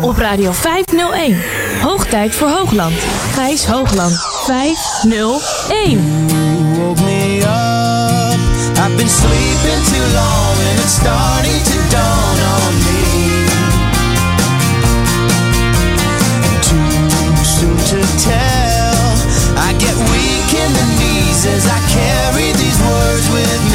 op Radio 501. Hoog tijd voor Hoogland. Gijs Hoogland 501. woke me up. I've been sleeping too long and it's starting to dawn on me. Too soon to tell. I get weak in the knees as I carry these words with me.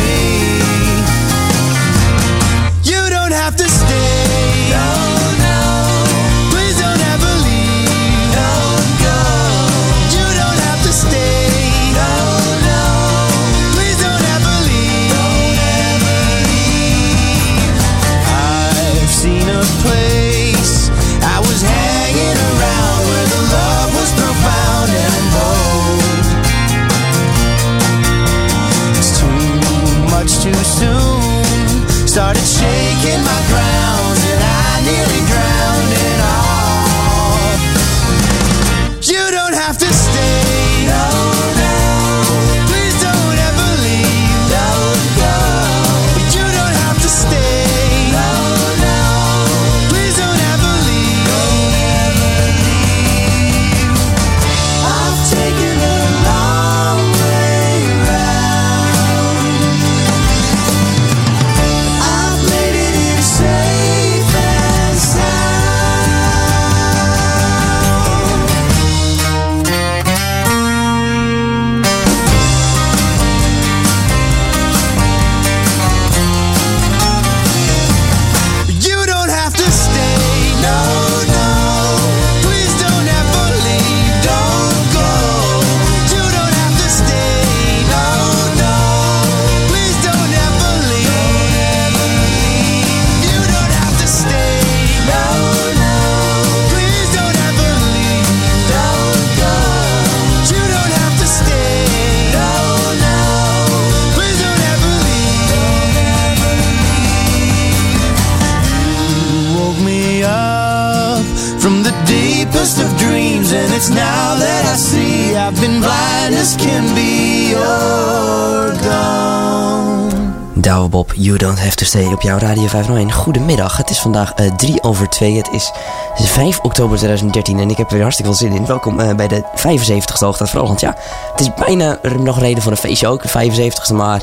Started shaking my grounds Douwe Bob, You Don't Have To Stay op jouw Radio 501. Goedemiddag, het is vandaag 3 over 2. Het is 5 oktober 2013 en ik heb er hartstikke veel zin in. Welkom eh, bij de 75ste Hoogtijd voor Want ja, het is bijna nog reden voor een feestje ook, de 75ste. Maar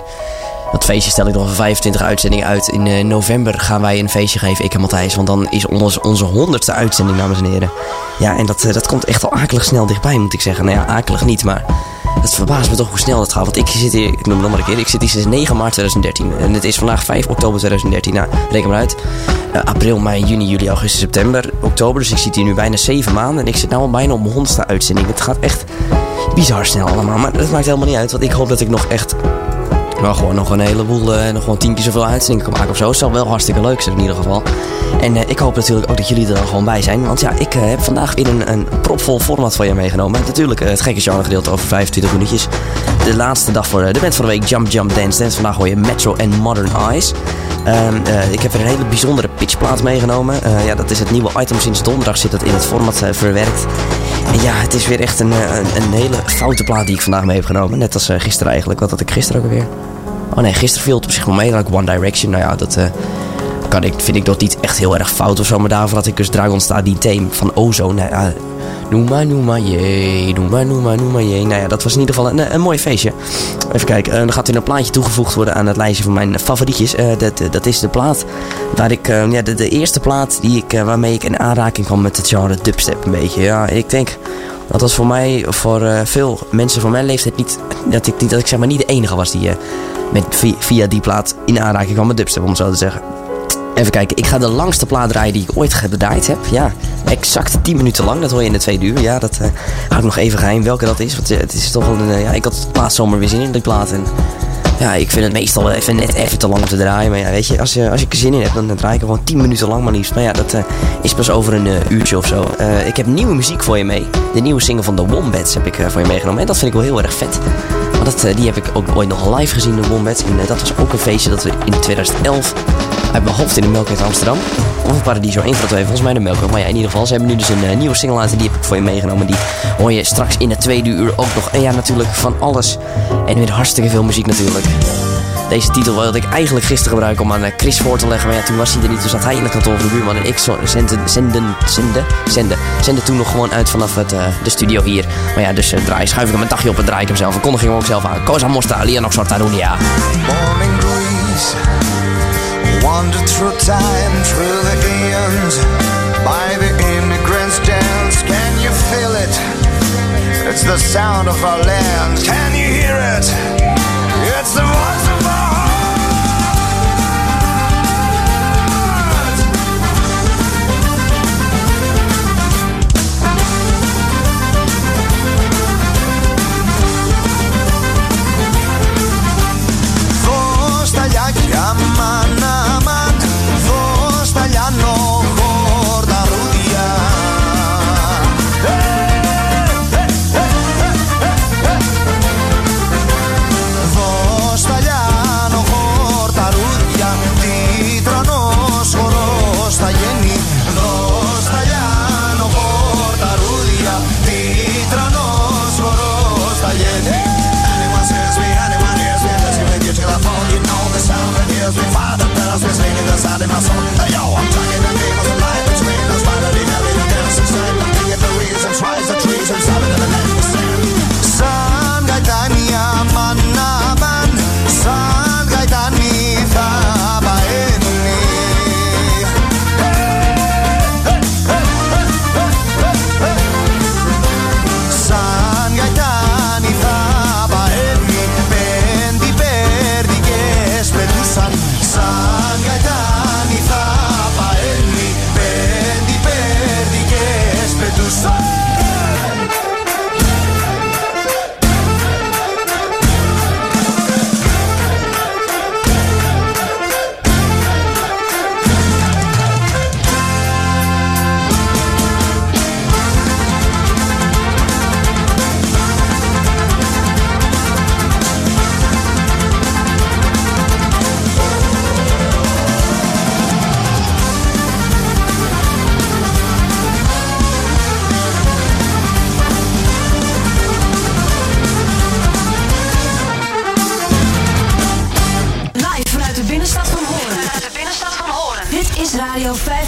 dat feestje stel ik nog voor 25 uitzendingen uit. In eh, november gaan wij een feestje geven, ik en Matthijs. Want dan is ons, onze 100ste uitzending, dames en heren. Ja, en dat, eh, dat komt echt al akelig snel dichtbij, moet ik zeggen. Nou ja, akelig niet, maar het verbaast me toch hoe snel dat gaat. Want ik zit hier, ik noem het nog maar een keer, ik zit hier sinds 9 maart 2013. En het is vandaag 5 oktober 2013. Nou, reken maar uit. Eh, april, mei, juni, juli, augustus, september, oktober. Dus ik zit hier nu bijna 7 maanden. En ik zit nu al bijna op mijn 100ste uitzending. Het gaat echt bizar snel allemaal. Maar dat maakt helemaal niet uit. Want ik hoop dat ik nog echt maar gewoon nog een heleboel, eh, nog gewoon tien keer zoveel uitzendingen maken of zo. Het zal wel hartstikke leuk zijn in ieder geval. En eh, ik hoop natuurlijk ook dat jullie er dan gewoon bij zijn. Want ja, ik eh, heb vandaag weer een, een propvol format van je meegenomen. Natuurlijk het gekke genre gedeelte over 25 minuutjes. De laatste dag voor de band van de week, Jump Jump Dance Dance. Vandaag hoor je Metro en Modern Eyes. Ehm, eh, ik heb weer een hele bijzondere pitchplaat meegenomen. Ja, dat is het nieuwe item. Sinds donderdag zit dat in het format verwerkt. Ja, het is weer echt een, eh, een, een hele foute plaat die ik vandaag mee heb genomen. Net als eh, gisteren eigenlijk. Wat had ik gisteren ook alweer? Oh nee, gisteren viel het op zich wel mee. Like One Direction. Nou ja, dat eh, kan ik, vind ik dat niet echt heel erg fout of zo. Maar daarvoor had ik dus Dragon die theme van Ozone. Nou ja, noem maar, noem maar, jee. Noem maar, noem maar, noem maar, jee. Nou ja, dat was in ieder geval een, een mooi feestje. Even kijken. eh, er gaat weer een plaatje toegevoegd worden aan het lijstje van mijn favorietjes. Eh, dat, eh, dat is de plaat waar ik... eh, ja, de, de eerste plaat die ik, eh, waarmee ik in aanraking kwam met het genre dubstep een beetje. Ja, ik denk... Dat was voor mij, voor eh, veel mensen van mijn leeftijd niet dat ik, dat ik zeg maar niet de enige was die eh, met, via, via die plaat in aanraking kwam met dubstep, om het zo te zeggen. Even kijken, ik ga de langste plaat draaien die ik ooit gedraaid heb. Ja, exact 10 minuten lang, dat hoor je in de tweede uur. Ja, dat uh, hou ik nog even geheim welke dat is. Want uh, het is toch wel een, uh, ja, ik had laatst zomer weer zin in die plaat. En ja, ik vind het meestal even net even te lang om te draaien. Maar ja, weet je, als, je, als ik er zin in heb, dan draai ik er gewoon 10 minuten lang maar liefst. Maar ja, dat is pas over een uurtje of zo. Ik heb nieuwe muziek voor je mee. De nieuwe single van The Wombats heb ik voor je meegenomen. En dat vind ik wel heel erg vet. Want dat, die heb ik ook ooit nog live gezien, de Wombats. En dat was ook een feestje dat we in 2011 uit mijn hoofd in de Melkweg Amsterdam. Of Paradiso, één van de twee, volgens mij de Melkweg. Maar ja, in ieder geval, ze hebben nu dus een uh, nieuwe single uit die heb ik voor je meegenomen. Die hoor je straks in het tweede uur ook nog. En ja, natuurlijk van alles. En weer hartstikke veel muziek natuurlijk. Deze titel wilde ik eigenlijk gisteren gebruiken om aan eh, Chris voor te leggen. Maar ja, toen was hij er niet. Toen zat hij in de kantoor van de buurman. En ik zenden, zenden, zenden, zenden toen nog gewoon uit vanaf het, eh, de studio hier. Maar ja, dus eh, draai, schuif ik hem een dagje op en draai ik hem zelf. En kondig hem ook zelf aan. Cosa Mosta, Lianok Sortarunia. Morning Wander through time, through the eons By the immigrants dance Can you feel it? It's the sound of our land Can you hear it? It's the voice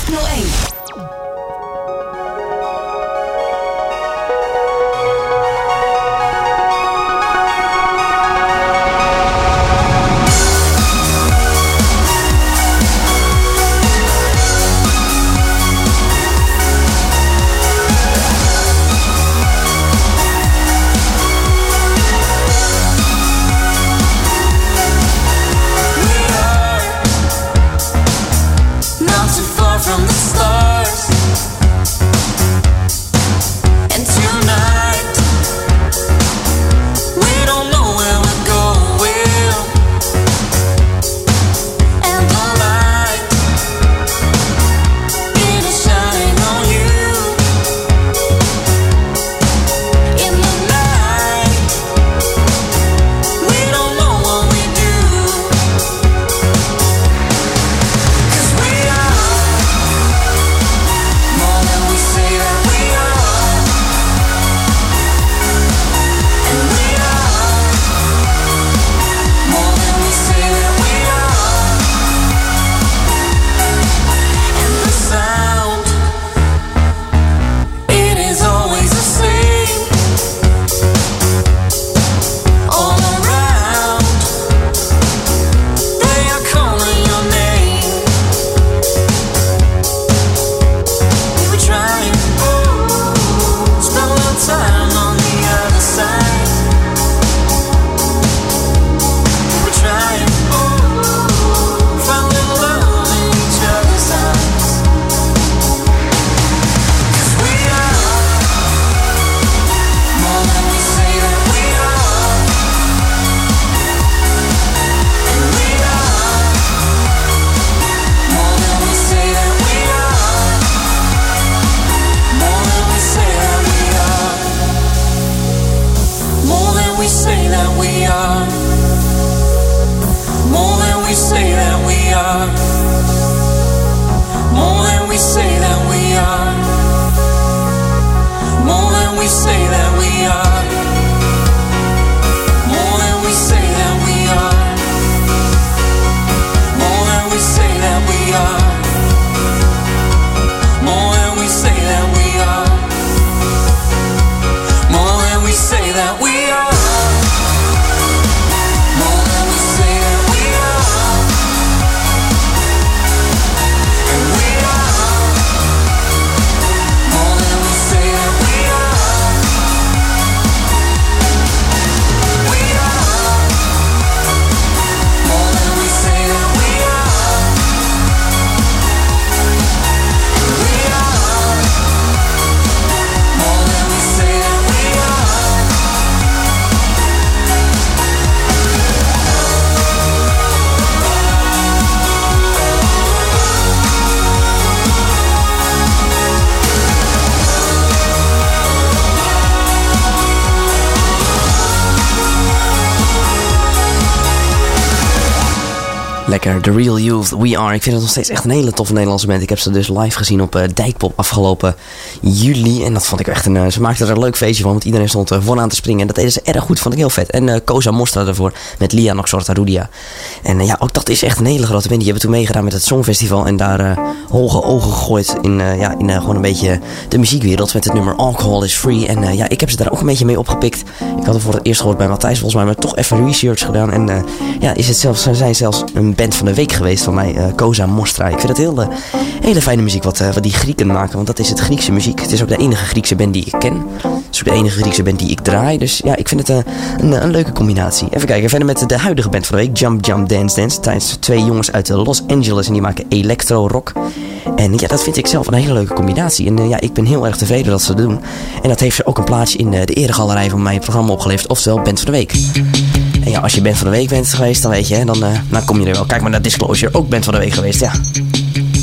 Radio 501. Lekker, The Real Youth, We Are. Ik vind het nog steeds echt een hele toffe Nederlandse band. Ik heb ze dus live gezien op uh, Dijkpop afgelopen juli. En dat vond ik echt een... Uh, ze maakten er een leuk feestje van, want iedereen stond uh, vooraan te springen. En dat deden ze erg goed, vond ik heel vet. En Koza Mostra ervoor, met Lia Noxorta Rudia. En ja, ook dat is echt een hele grote band. Die hebben toen meegedaan met het Songfestival. En daar hoge ogen gegooid in, ja, in gewoon een beetje de muziekwereld. Met het nummer Alcohol is Free. En ja, ik heb ze daar ook een beetje mee opgepikt. Ik had het voor het eerst gehoord bij Matthijs volgens mij. Maar toch even research gedaan. En ja, is het zelfs, zijn zelfs een band van de week geweest van mij, uh, Koza Mostra. Ik vind het heel, uh, hele fijne muziek wat, uh, wat die Grieken maken, want dat is het Griekse muziek. Het is ook de enige Griekse band die ik ken. De enige Griekse band die ik draai. Dus ja, ik vind het een, een, leuke combinatie. Even kijken, verder met de huidige band van de week, Jump Jump Dance Dance. Tijdens twee jongens uit Los Angeles en die maken electro rock. En ja, dat vind ik zelf een hele leuke combinatie. En ja, ik ben heel erg tevreden dat ze dat doen. En dat heeft ze ook een plaatsje in de eregalerij van mijn programma opgeleverd, oftewel Band van de Week. En ja, als je band van de week bent geweest, dan weet je, dan, dan kom je er wel. Kijk maar naar Disclosure, ook band van de week geweest, ja.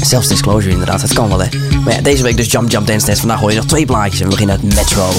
Zelfs Disclosure inderdaad, het kan wel hè. Maar ja, deze week dus Jump Jump Dance Dance. Vandaag hoor je nog twee plaatjes en we beginnen uit Metro.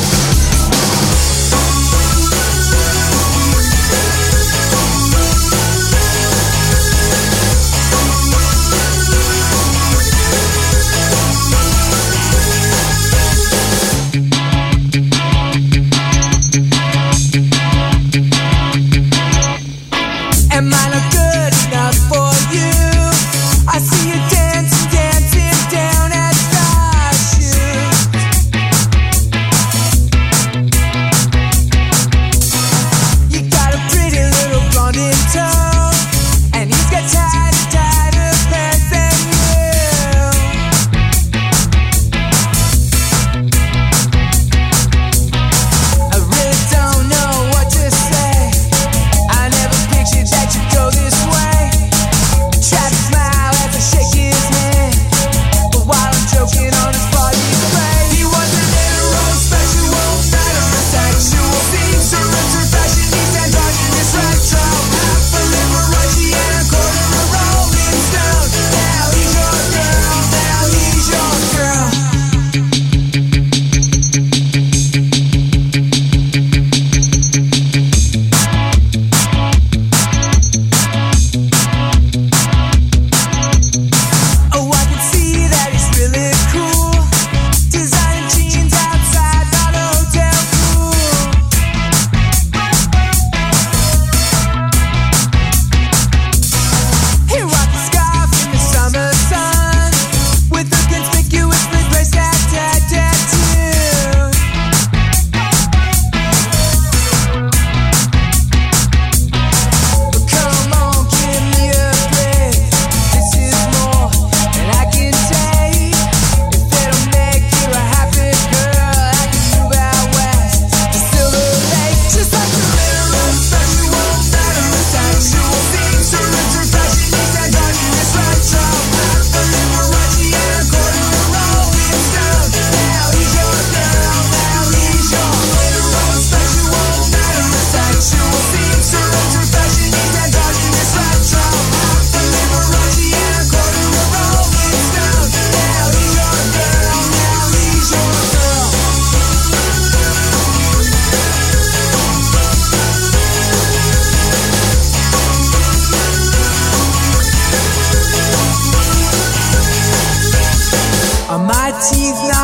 achievement.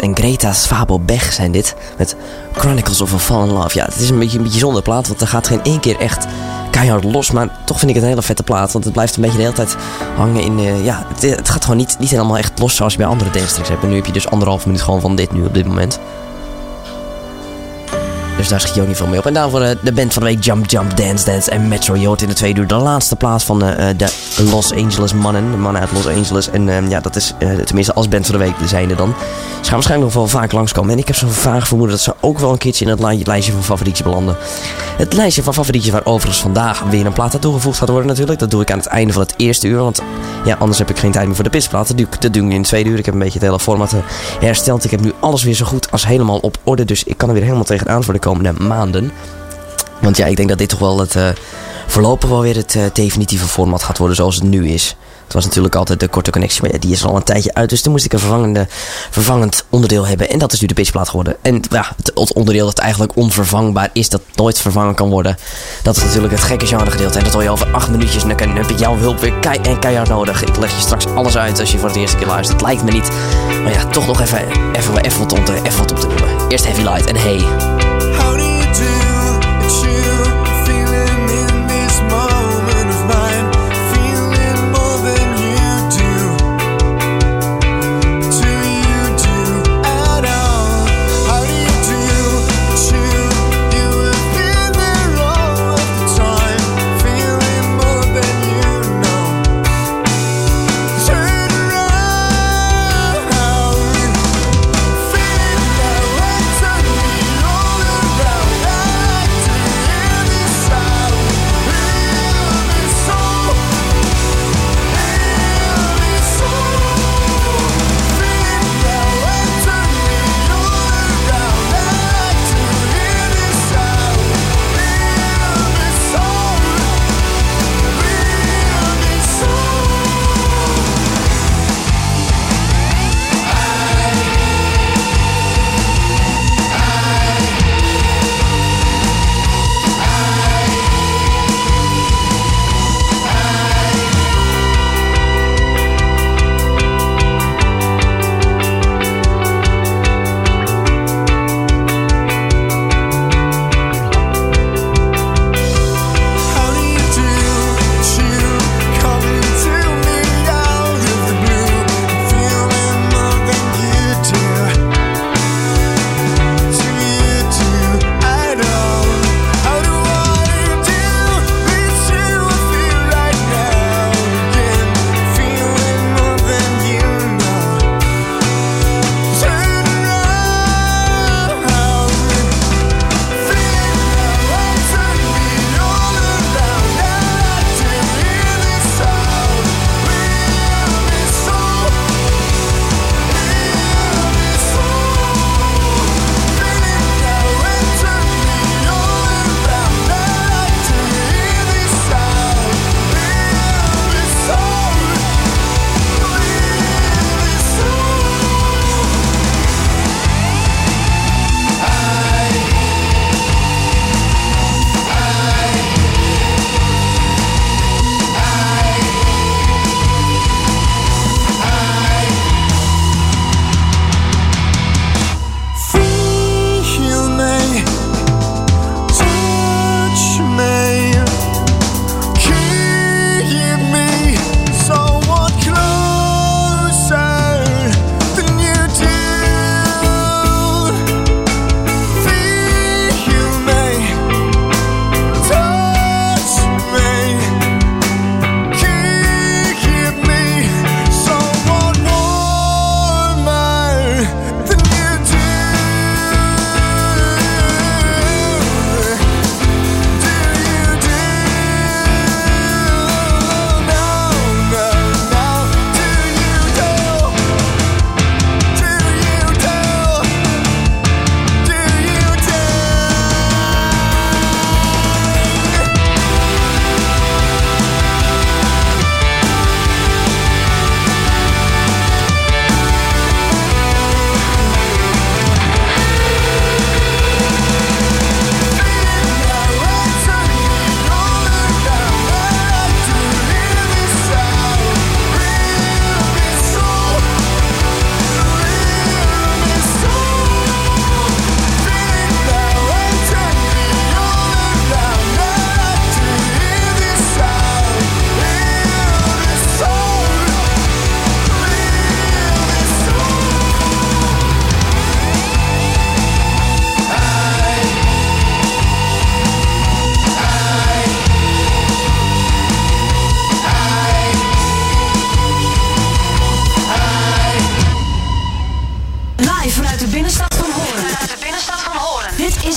En Greta Svabo Bech zijn dit. Met Chronicles of a Fallen Love. Ja, het is een beetje een bijzondere plaat, want er gaat geen één keer echt keihard los. Maar toch vind ik het een hele vette plaat. Want het blijft een beetje de hele tijd hangen in... eh, ja, het, gaat gewoon niet, niet helemaal echt los zoals je bij andere dancetracks hebt. En nu heb je dus anderhalf minuut gewoon van dit nu op dit moment. Dus daar schiet je ook niet veel mee op. En daarvoor eh, de band van de week Jump Jump Dance Dance en Metro Yacht in de tweede uur. De laatste plaats van eh, de Los Angeles mannen. De mannen uit Los Angeles. En ja, dat is tenminste als band van de week zijnde dan. Gaan waarschijnlijk nog wel vaak langskomen. En ik heb zo'n vaag vermoeden dat ze ook wel een keertje in het li- lijstje van favorietjes belanden. Het lijstje van favorietjes waar overigens vandaag weer een plaat aan toegevoegd gaat worden natuurlijk. Dat doe ik aan het einde van het eerste uur. Want ja, anders heb ik geen tijd meer voor de pisplaat. Dat doe ik, in het tweede uur. Ik heb een beetje het hele format eh, hersteld. Ik heb nu alles weer zo goed als helemaal op orde. Dus ik kan er weer helemaal tegenaan voor de komende maanden. Want ja, ik denk dat dit toch wel het eh, voorlopig wel weer het eh, definitieve format gaat worden zoals het nu is. Het was natuurlijk altijd de korte connectie, maar die is al een tijdje uit. Dus toen moest ik een vervangende, vervangend onderdeel hebben. En dat is nu de pitchplaat geworden. En ja, het, het onderdeel dat eigenlijk onvervangbaar is, dat nooit vervangen kan worden. Dat is natuurlijk het gekke genre gedeelte. En dat hoor je over acht minuutjes. En dan heb ik jouw hulp weer kei en keihard nodig. Ik leg je straks alles uit als je voor het eerste keer luistert. Lijkt me niet. Maar ja, toch nog even, even, even, wat, om te, even wat op te noemen. Eerst Heavy Light en Hey.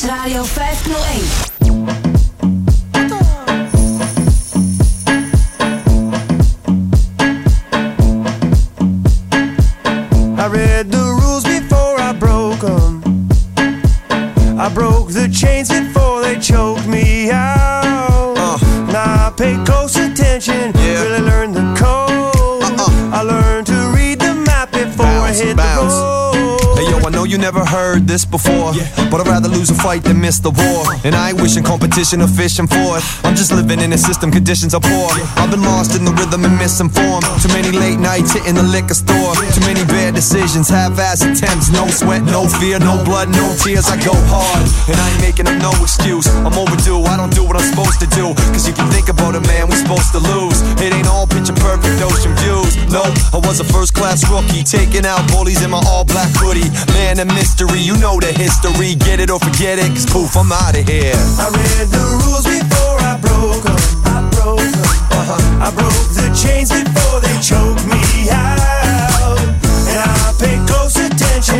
Radio 501. I read the rules before I broke them. I broke the chains never heard this before, but I'd rather lose a fight than miss the war. And I ain't wishing competition or fishing for it. I'm just living in a system, conditions are poor. I've been lost in the rhythm and misinformed. Too many late nights hitting the liquor store. Too many bad decisions, half-ass attempts. No sweat, no fear, no blood, no tears. I go hard, and I ain't making up no excuse. I'm overdue, I don't do what I'm supposed to do. Cause if you think about it, man, we're supposed to lose. It ain't all picture perfect ocean views. No, I was a first class rookie, taking out bullies in my all black hoodie. Man, a mystery, you know the history. Get it or forget it, cause poof, I'm out of here. I read the rules before I broke them. I broke them. Uh-huh. I broke the chains before they choked me out. And I pay close attention,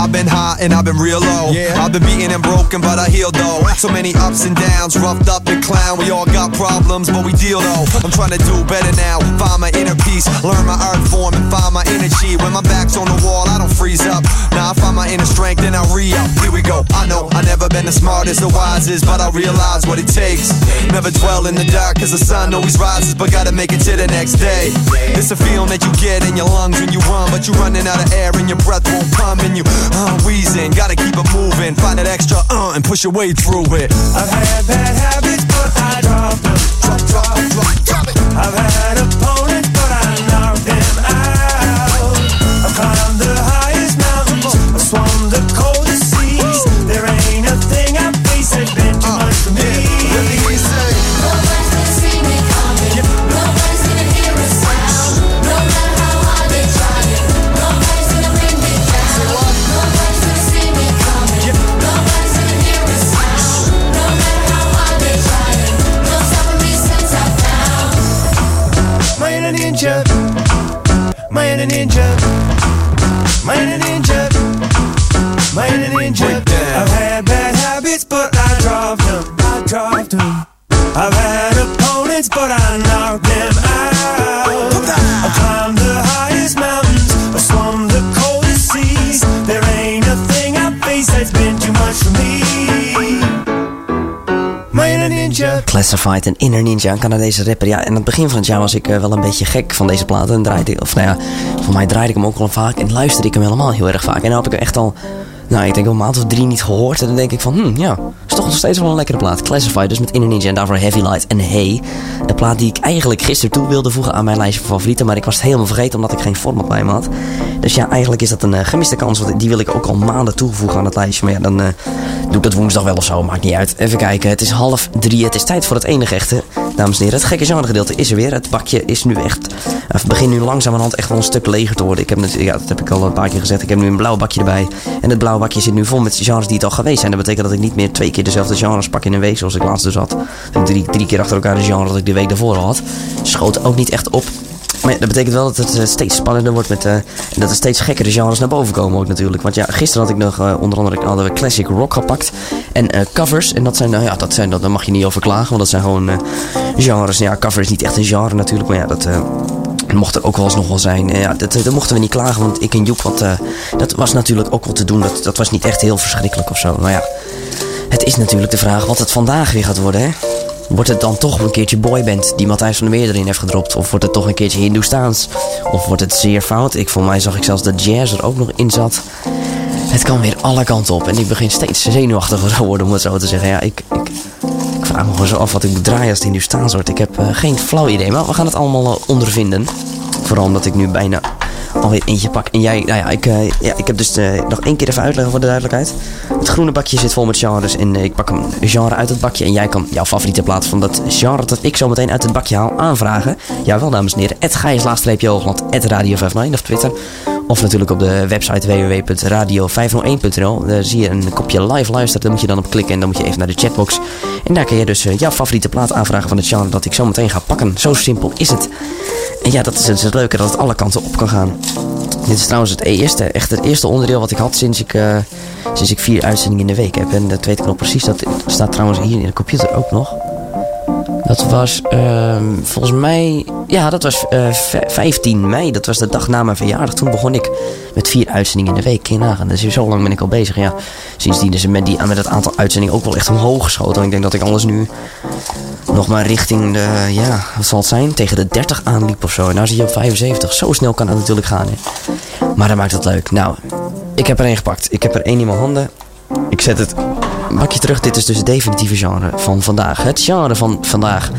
I've been high and I've been real low. I've been beaten and broken, but I healed though. So many ups and downs, roughed up and clown. We all got problems, but we deal though. I'm trying to do better now, find my inner peace, learn my art form and find my energy. When my back's on the wall, I don't freeze up. Now I find my inner strength and I re up. Here we go. I know I never been the smartest, the wisest, but I realize what it takes. Never dwell in the dark, cause the sun always rises, but gotta make it to the next day. It's a feeling that you get in your lungs when you run, but you're running out of air and your breath won't come and you uh, wheezing. Gotta keep it moving, find that extra uh and push your way through it. I've had bad habits, but I dropped them. Drop, drop, drop, drop it. I've had a ninja, a ninja, a ninja. I've had bad habits, but I dropped them. I dropped them. I've had opponents, but I knocked them Classified en Inner Ninja, een Canadese rapper. Ja, en het begin van het jaar was ik eh, wel een beetje gek van deze platen. En draaide, of nou ja, voor mij draaide ik hem ook wel vaak. En luisterde ik hem helemaal heel erg vaak. En nu heb ik er echt al, nou ik denk wel een maand of drie niet gehoord. En dan denk ik van, hm ja, is toch nog steeds wel een lekkere plaat. Classified dus met Ninja en daarvoor Heavy Light en Hey. Een plaat die ik eigenlijk gisteren toe wilde voegen aan mijn lijstje van favorieten. Maar ik was het helemaal vergeten omdat ik geen format bij me had. Dus ja, eigenlijk is dat een eh, gemiste kans. Want die wil ik ook al maanden toevoegen aan het lijstje. Maar ja, dan eh, doe ik dat woensdag wel of zo. Maakt niet uit. Even kijken. Het is half drie. Het is tijd voor het enige echte. Dames en heren, het gekke genregedeelte is er weer. Het bakje is nu echt... Het begint nu langzamerhand echt wel een stuk leger te worden. Ik heb net, ja, dat heb ik al een paar keer gezegd. Ik heb nu een blauw bakje erbij. En het blauwe bakje zit nu vol met genres die het al geweest zijn. Dat betekent dat ik niet meer twee keer dezelfde genres pak in een week. Zoals ik laatst dus had. Drie, drie keer achter elkaar de genre dat ik de week daarvoor al had. Schoot ook niet echt op. Maar ja, dat betekent wel dat het eh, steeds spannender wordt met, eh, en dat er steeds gekkere genres naar boven komen ook natuurlijk. Want ja, gisteren had ik nog eh, onder andere hadden we classic rock gepakt en covers. En dat zijn, nou ja, dat zijn, dat, daar mag je niet over klagen, want dat zijn gewoon genres. Ja, cover is niet echt een genre natuurlijk, maar ja, dat... mocht er ook wel eens nog wel zijn. Ja, dat, dat mochten we niet klagen, want ik en Joep, eh, dat was natuurlijk ook wel te doen. Dat, dat was niet echt heel verschrikkelijk of zo. Maar ja, het is natuurlijk de vraag wat het vandaag weer gaat worden, hè? Wordt het dan toch een keertje boyband die Matthijs van der Meer erin heeft gedropt? Of wordt het toch een keertje Hindoestaans? Of wordt het zeer fout? Ik, voor mij zag ik zelfs dat jazz er ook nog in zat. Het kan weer alle kanten op. En ik begin steeds zenuwachtiger te worden, om het zo te zeggen. Ja, ik, ik, ik vraag me gewoon zo af wat ik moet als het Hindoestaans wordt. Ik heb eh, geen flauw idee, maar we gaan het allemaal eh, ondervinden. Vooral omdat ik nu bijna alweer eentje pak. En jij, nou ja, ik, eh, ja, ik heb dus eh, nog één keer even uitleggen voor de duidelijkheid. Het groene bakje zit vol met genres en eh, ik pak een genre uit het bakje. En jij kan jouw favoriete plaat van dat genre dat ik zo meteen uit het bakje haal aanvragen. Jawel, dames en heren. Het Gijs-Hoogland, het Radio 59 of Twitter. Of natuurlijk op de website www.radio501.nl. Daar zie je een kopje live luisteren. Daar moet je dan op klikken en dan moet je even naar de chatbox. En daar kun je dus eh, jouw favoriete plaat aanvragen van het genre dat ik zo meteen ga pakken. Zo simpel is het. En ja, dat is het, het leuke dat het alle kanten op kan gaan. Dit is trouwens het eerste, echt het eerste onderdeel wat ik had sinds ik, eh, sinds ik vier uitzendingen in de week heb. En dat weet ik nog precies. Dat staat trouwens hier in de computer ook nog. Dat was ehm, volgens mij. Ja, dat was eh, v- 15 mei. Dat was de dag na mijn verjaardag. Toen begon ik met vier uitzendingen in de week. Kun je nagaan. Dus zo lang ben ik al bezig. Ja, sindsdien is het met, die, met het aantal uitzendingen ook wel echt omhoog geschoten. En ik denk dat ik alles nu nog maar richting de. Ja, wat zal het zijn? Tegen de 30 aanliep of zo. En nou zie je op 75. Zo snel kan het natuurlijk gaan. Hè. Maar dat maakt het leuk. Nou, ik heb er één gepakt. Ik heb er één in mijn handen. Ik zet het bakje terug. Dit is dus het definitieve genre van vandaag. Het genre van vandaag.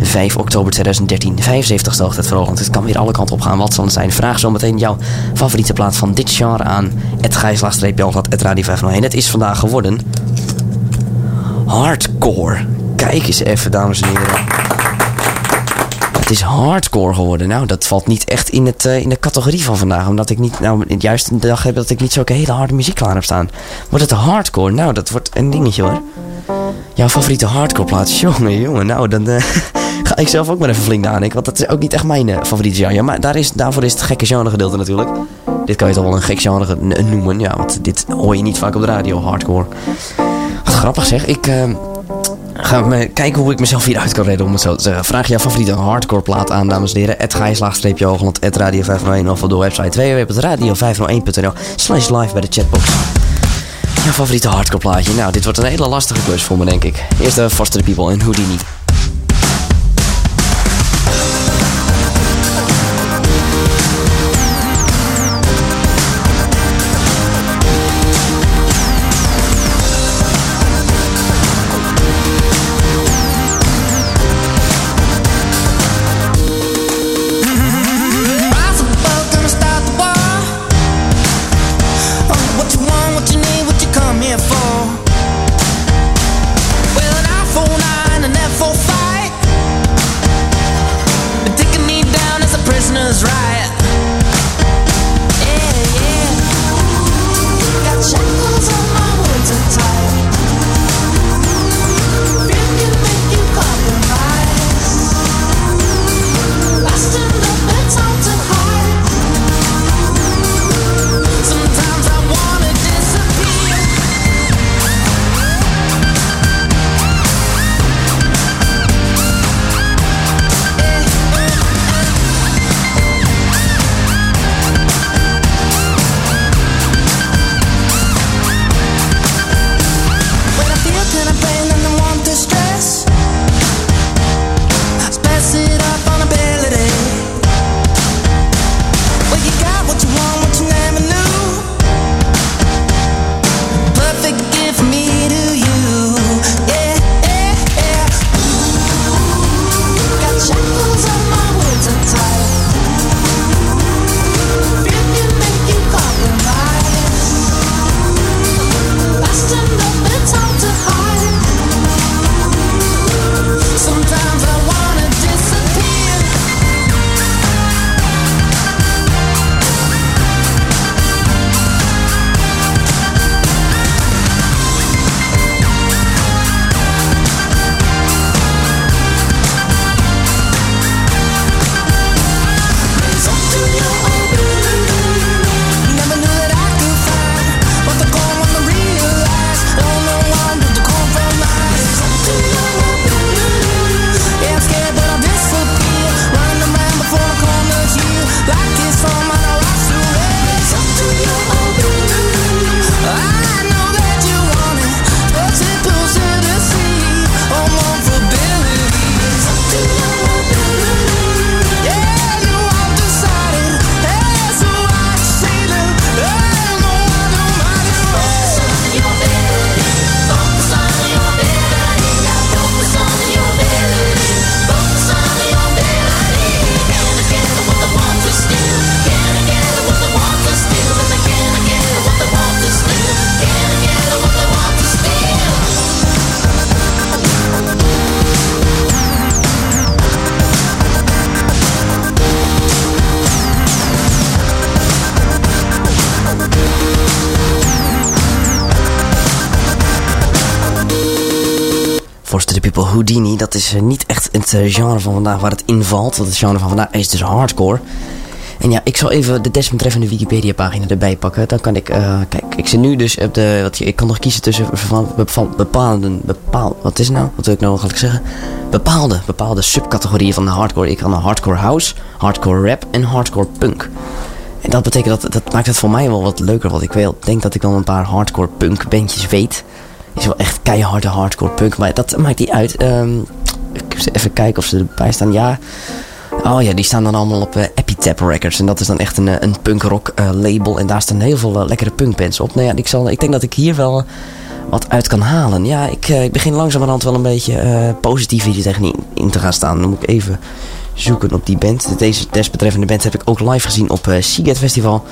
5 oktober 2013, 75ste hoogtijd verhoogd. Het kan weer alle kanten op gaan. Wat zal het zijn? Vraag zo meteen jouw favoriete plaat van dit genre aan. Het gijslaagstreepje het Radio 501. Het is vandaag geworden... Hardcore. Kijk eens even, dames en heren. Het is hardcore geworden. Nou, dat valt niet echt in, het, eh, in de categorie van vandaag. Omdat ik niet, nou, juist de dag heb dat ik niet zulke hele harde muziek klaar heb staan. Wordt het hardcore? Nou, dat wordt een dingetje hoor. Jouw favoriete hardcore plaats? Jongen, jongen. Nou, dan eh, ga ik zelf ook maar even flink nadenken. Want dat is ook niet echt mijn eh, favoriete genre. Maar daar is, daarvoor is het gekke genre gedeelte natuurlijk. Dit kan je toch wel een gek genre noemen. Ja, want dit hoor je niet vaak op de radio, hardcore. Wat grappig zeg. Ik... Ga me kijken hoe ik mezelf hieruit kan redden om het zo te zeggen. Vraag jouw favoriete hardcore plaat aan, dames en heren. Het gijslaagstreepje hoogland, het radio 501 of de website www.radio501.nl slash live bij de chatbox. Jouw favoriete hardcore plaatje? Nou, dit wordt een hele lastige klus voor me, denk ik. Eerst de Foster People en Houdini. What you Houdini. Dat is eh, niet echt het eh, genre van vandaag waar het invalt. Want het genre van vandaag is dus hardcore. En ja, ik zal even de desbetreffende Wikipedia-pagina erbij pakken. Dan kan ik, eh, kijk, ik zit nu dus op de, wat, ik kan nog kiezen tussen van, bepaalde, bepaal, wat is nou? Wat wil ik nou eigenlijk zeggen? Bepaalde, bepaalde subcategorieën van de hardcore. Ik kan een hardcore house, hardcore rap en hardcore punk. En dat betekent dat, dat maakt het voor mij wel wat leuker. Want ik wel, denk dat ik wel een paar hardcore punk bandjes weet. Keiharde hardcore punk. Maar dat maakt niet uit. Ehm, zal even kijken of ze erbij staan. Ja. Oh ja, die staan dan allemaal op eh, Epitap Records. En dat is dan echt een, eh, een punkrock eh, label. En daar staan heel veel eh, lekkere punkbands op. Nou ja, ik, zal, ik denk dat ik hier wel wat uit kan halen. Ja, ik, ik begin langzamerhand wel een beetje positief hier in, te gaan staan. Dan moet ik even zoeken op die band. Deze desbetreffende band heb ik ook live gezien op eh Seagate Festival.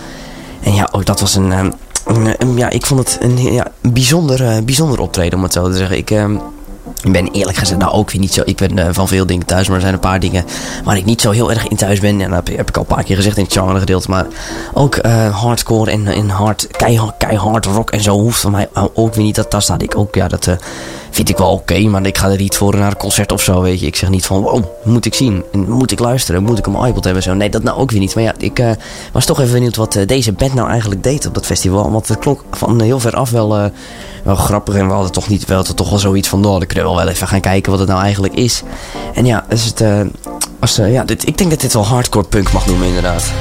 En ja, ook dat was een... een- ja, ik vond het een, ja, bijzonder, eh, bijzonder optreden, om het zo te zeggen. Ik... ehm, ik ben eerlijk gezegd nou ook weer niet zo. Ik ben eh, van veel dingen thuis, maar er zijn een paar dingen waar ik niet zo heel erg in thuis ben. En dat heb, heb ik al een paar keer gezegd in het genre gedeelte. Maar ook eh, hardcore en, en hard, keihard, keihard rock en zo hoeft van mij ook weer niet. Dat, daar staat ik ook. Ja, dat eh, vind ik wel oké. maar ik ga er niet voor naar een concert of zo. Weet je. Ik zeg niet van wow, moet ik zien. En moet ik luisteren. Moet ik een iPod hebben. Zo. Nee, dat nou ook weer niet. Maar ja, ik eh, was toch even benieuwd wat eh, deze band nou eigenlijk deed op dat festival. Want het klonk van heel ver af wel, eh, wel grappig. En we hadden toch niet wel, toch wel zoiets van. Nou, dan kunnen we wel even gaan kijken wat het nou eigenlijk is. En ja, is het, eh, als, eh, ja dit, ik denk dat dit wel hardcore punk mag noemen inderdaad.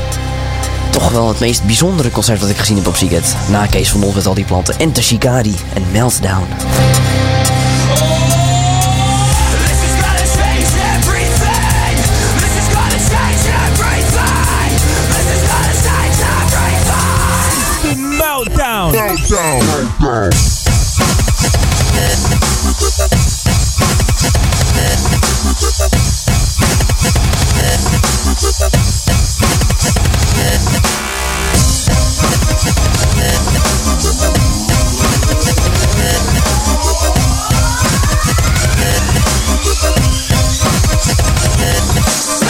Toch wel het meest bijzondere concert wat ik gezien heb op Seagate. Na Kees van met al die planten. Enter Shikari en Meltdown. Meltdown. Fuck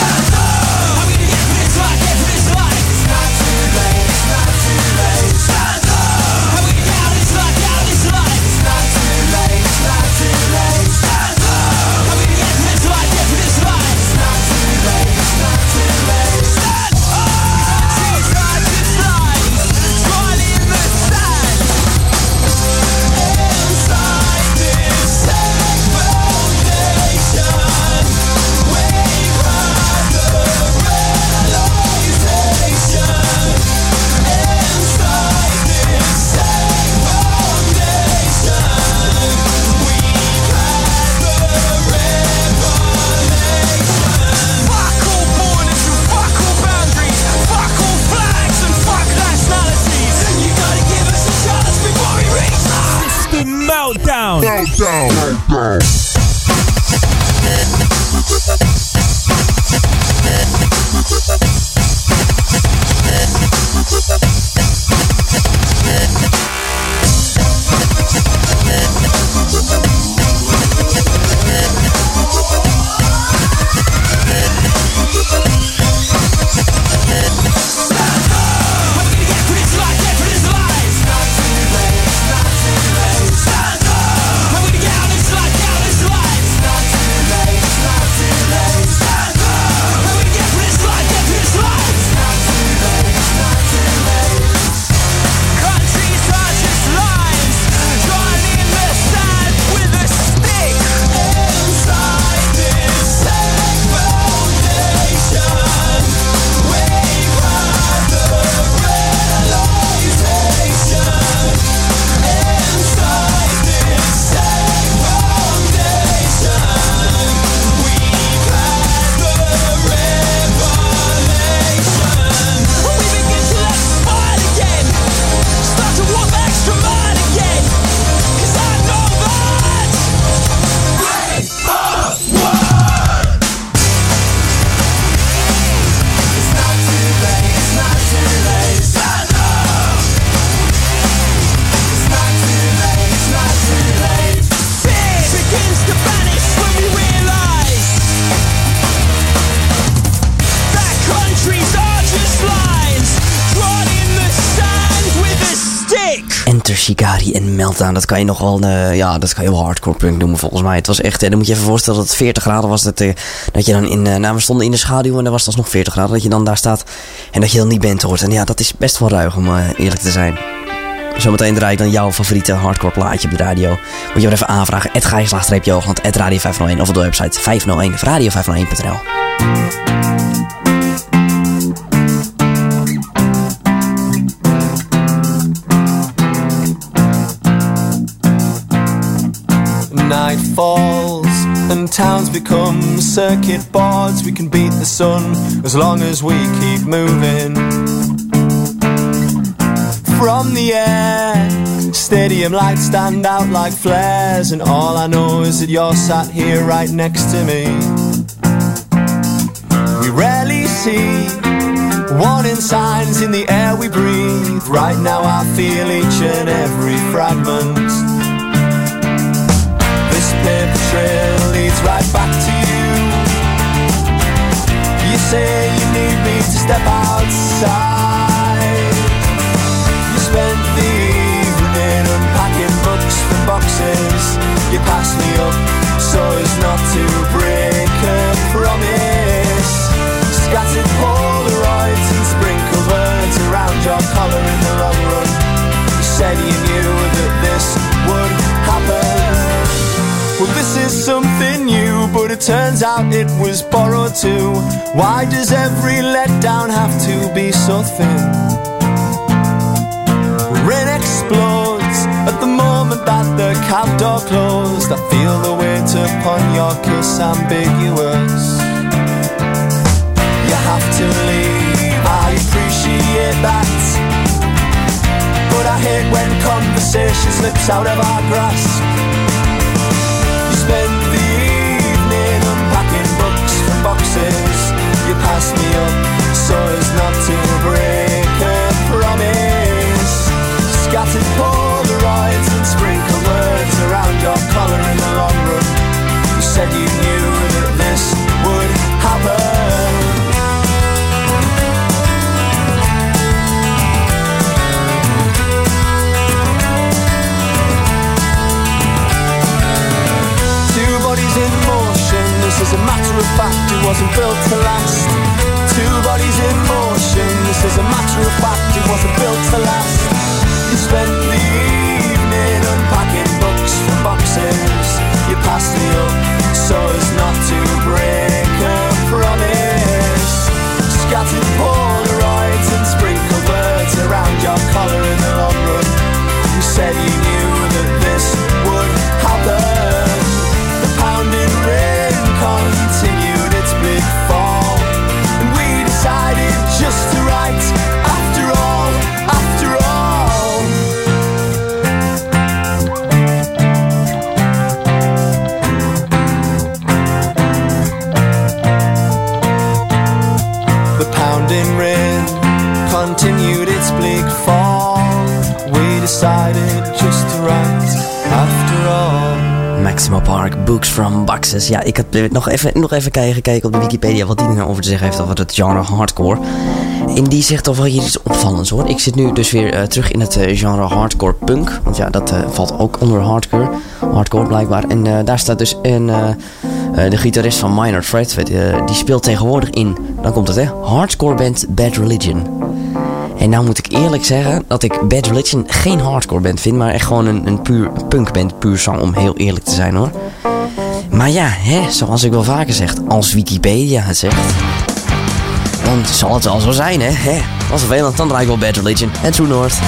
Meltdown. Meltdown. Shikari en Meltdown. Dat kan je nog wel, eh, ja, dat kan je wel hardcore punk noemen volgens mij. Het was echt, eh, dan moet je even voorstellen dat het 40 graden was. Dat, eh, dat je dan in, nou we stonden in de schaduw en dan was het alsnog 40 graden. Dat je dan daar staat en dat je dan die band hoort. En ja, dat is best wel ruig om eerlijk te zijn. Zometeen draai ik dan jouw favoriete hardcore plaatje op de radio. Moet je maar even aanvragen. Het gijslaagstreepje hoogland, het radio 501 of op de website 501 of radio501.nl. Night falls and towns become circuit boards. We can beat the sun as long as we keep moving. From the air, stadium lights stand out like flares, and all I know is that you're sat here right next to me. We rarely see warning signs in the air we breathe. Right now, I feel each and every fragment. Trail leads right back to you. You say you need me to step outside. You spent the evening unpacking books from boxes. You passed me up so as not to break a promise. Scattered Polaroids and sprinkled words around your collar in the long run. You said you knew that this this is something new, but it turns out it was borrowed too. Why does every letdown have to be so thin? Rain explodes at the moment that the cab door closed. I feel the weight upon your kiss ambiguous. You have to leave, I appreciate that. But I hate when conversation slips out of our grasp. From boxes. You pass me up so as not to break a promise. Scattered Polaroids and sprinkled words around your collar in the long run. You said you knew that this would happen. A matter of fact, it wasn't built to last. Two bodies in motion, this is a matter of fact, it wasn't built to last. You spent the evening unpacking books from boxes. You passed me up so as not From Boxes. Ja, ik heb nog even, nog even gekeken op de Wikipedia wat die er nou over te zeggen heeft over het genre hardcore. En die zegt toch wel hier iets opvallends hoor. Ik zit nu dus weer eh, terug in het eh, genre hardcore punk. Want ja, dat eh, valt ook onder hardcore. Hardcore blijkbaar. En daar staat dus een, de gitarist van Minor Threat. die speelt tegenwoordig in, dan komt het hè, hardcore band Bad Religion. En nou moet ik eerlijk zeggen dat ik Bad Religion geen hardcore band vind, maar echt gewoon een, een puur punkband, puur zang om heel eerlijk te zijn hoor. Maar ja, hè, zoals ik wel vaker zeg, als Wikipedia het zegt, dan zal het wel zo zijn hè. hè. Als vervelend, dan draai ik wel Bad Religion en True North.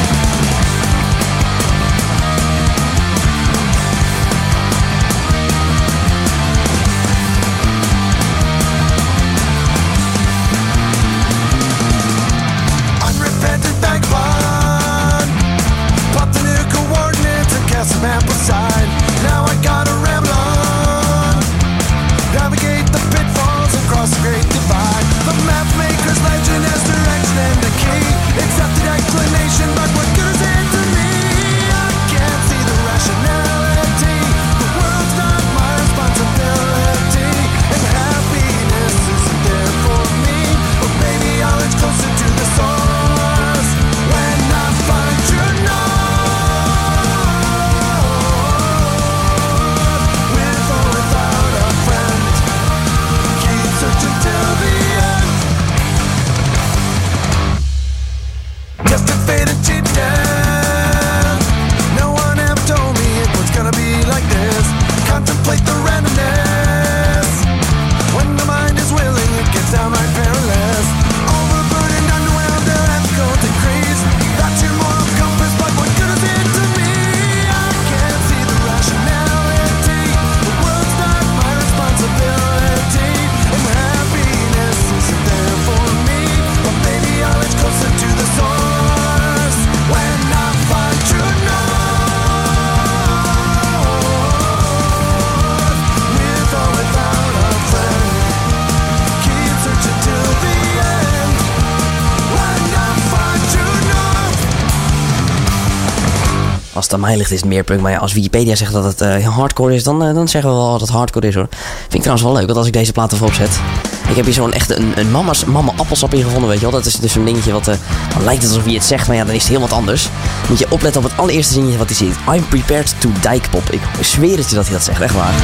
Ligt is het meer punk. Maar ja, als Wikipedia zegt dat het eh, hardcore is, dan, eh, dan zeggen we wel dat het hardcore is hoor. Vind ik trouwens wel leuk, want als ik deze plaat ervoor opzet. Ik heb hier zo'n echt een, een mama's, mama appelsap in gevonden, weet je wel. Dat is dus zo'n dingetje wat, eh, dan lijkt het alsof hij het zegt, maar ja, dan is het heel wat anders. Moet je opletten op het allereerste zingetje wat hij zingt. I'm prepared to dijkpop. Ik zweer het je dat hij dat zegt, echt waar.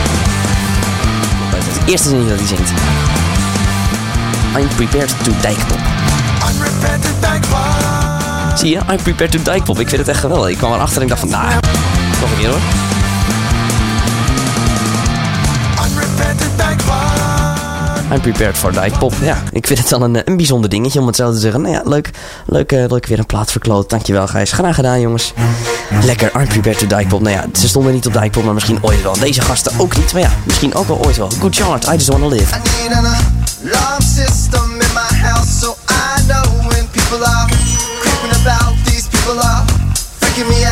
Dat is het eerste zingetje dat hij zingt. I'm prepared to dijkpop. Unrepentant dijkpop. Zie je? I'm prepared to dijkpop. Ik vind het echt geweldig. Ik kwam erachter en ik dacht van, nou, hoor. I'm prepared for dijkpop. Ja, ik vind het wel een, eh, een bijzonder dingetje om het zo te zeggen. Nou ja, leuk, leuk eh, dat ik weer een plaat verkloot. Dankjewel Gijs. Graag gedaan jongens. Lekker, I'm prepared to dijkpop. Nou ja, ze stonden niet op dijkpop, maar misschien ooit wel. Deze gasten ook niet, maar ja, misschien ook wel ooit wel. Good Charlotte, I just wanna live. I need an alarm system in my house so I know when people are creeping about. These people are freaking me out.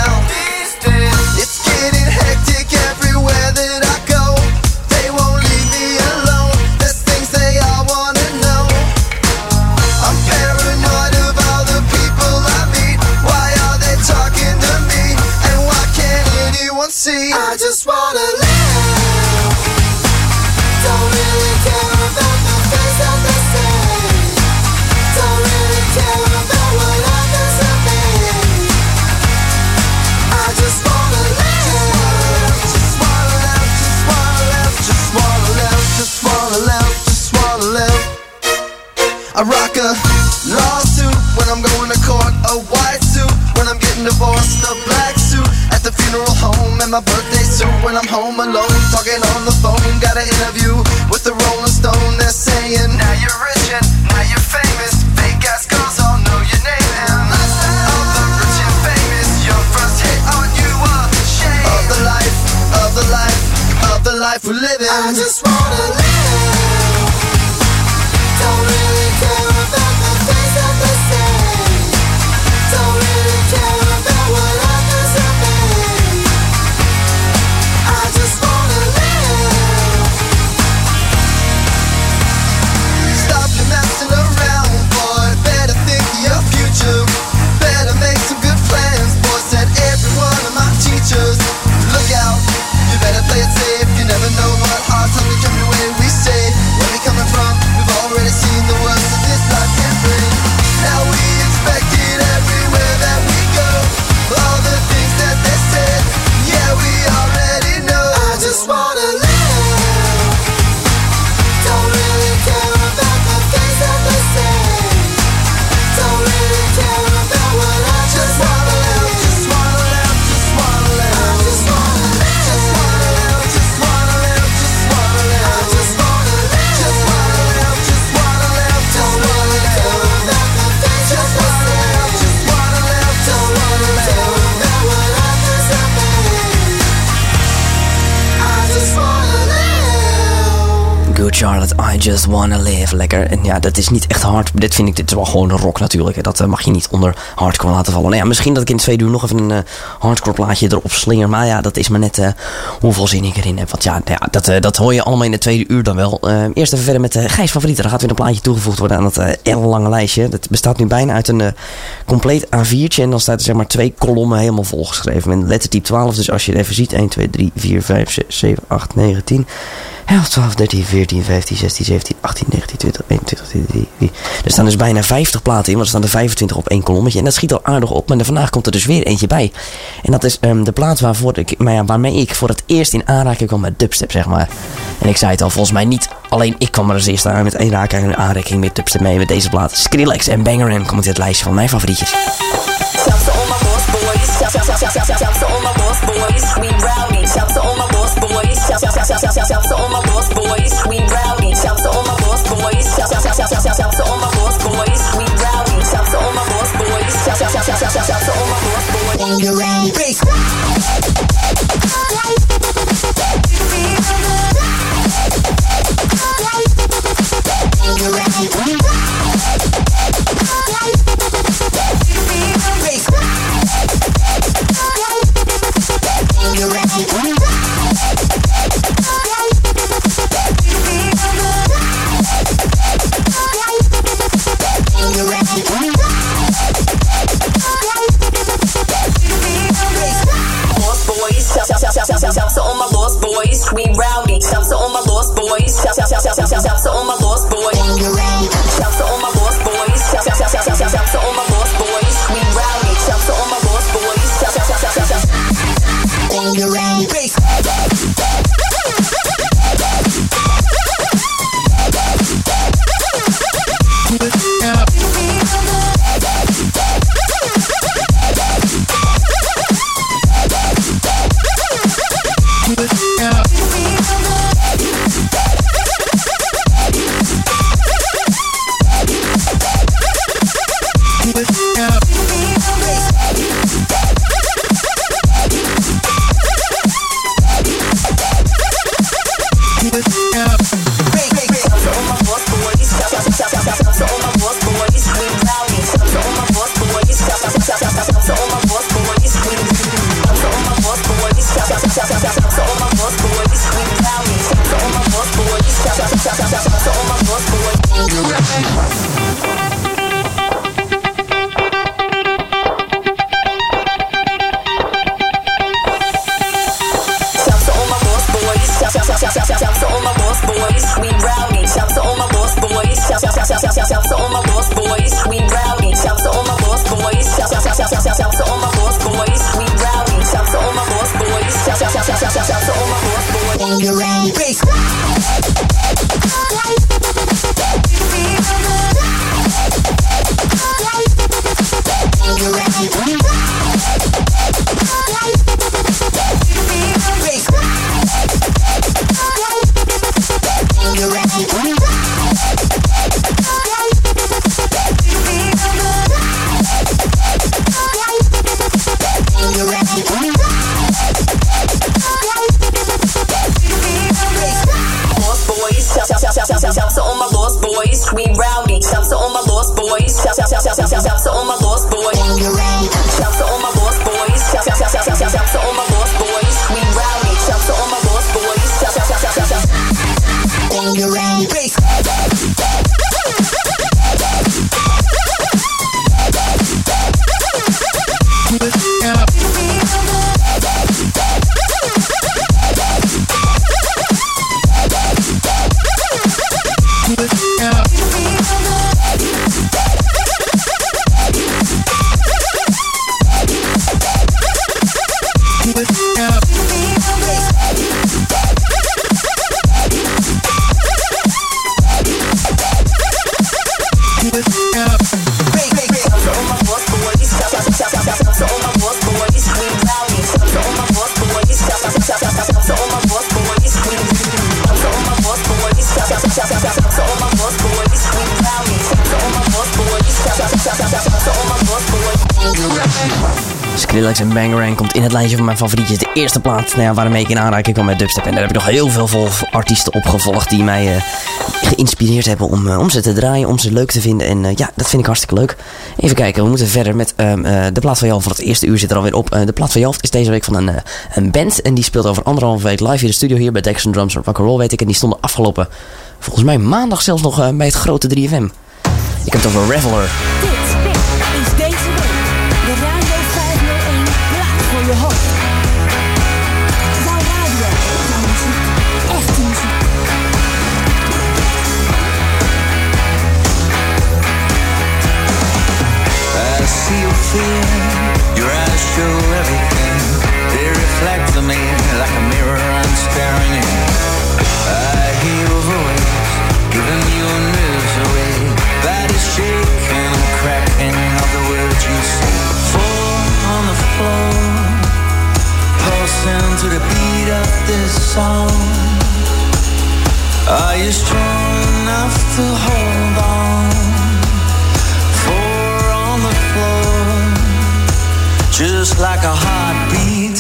Just wanna live. Lekker. En ja, dat is niet echt hard. Dit vind ik, dit is wel gewoon een rock natuurlijk. Dat eh, mag je niet onder hardcore laten vallen. Nou ja, misschien dat ik in het tweede uur nog even een eh, hardcore plaatje erop slinger. Maar ja, dat is maar net eh, hoeveel zin ik erin heb. Want ja, ja dat, dat hoor je allemaal in het tweede uur dan wel. Eerst even verder met uh, Gijs favorieten. Er gaat weer een plaatje toegevoegd worden aan dat eh ellenlange lijstje. Dat bestaat nu bijna uit een compleet A4'tje. En dan staat er zeg maar twee kolommen helemaal volgeschreven. Met lettertype 12. Dus als je het even ziet. 1, 2, 3, 4, 5, 6, 7, 8, 9, 10... 11, 12, 13, 14, 15, 16, 17, 18, 19, 20, 21, 22, 23. Er staan dus bijna 50 platen in, want er staan er 25 op één kolommetje. En dat schiet al aardig op, maar vandaag komt er dus weer eentje bij. En dat is ehm, de plaat waarvoor ik, maar ja, waarmee ik voor het eerst in aanraking kwam met dubstep, zeg maar. En ik zei het al, volgens mij niet alleen ik kwam er als eerste aan met één aanraking, aanraking met dubstep mee met deze plaat. Skrillex en Banger M komt in het lijstje van mijn favorietjes. Boys. Shout, shout, shout, shout, shout, shout, shouts to all my boss boys. We rowdy. Shouts to all my boss boys. Shout, shout, shout, shout, shout, shout, shouts to all my boss boys. We rowdy. Shouts to all my boss boys. Shout, shout, shout, shout, shout, shout, shouts to all my boss boys. You're favorietjes. De eerste plaat nou ja, waarmee ik in aanraking kwam met dubstep. En daar heb ik nog heel veel vol artiesten opgevolgd die mij eh, geïnspireerd hebben om, eh, om ze te draaien, om ze leuk te vinden. En eh, ja, dat vind ik hartstikke leuk. Even kijken, we moeten verder met ehm, eh, de plaat van Jalf. Want het eerste uur zit er alweer op. De plaat van Jalf is deze week van een, een band. En die speelt over anderhalve week live in de studio hier bij Dexter Drums Rock'n'Roll, weet ik. En die stonden afgelopen, volgens mij maandag zelfs nog bij het grote 3FM. Ik heb het over Reveler. Song. Are you strong enough to hold on? Four on the floor, just like a heartbeat.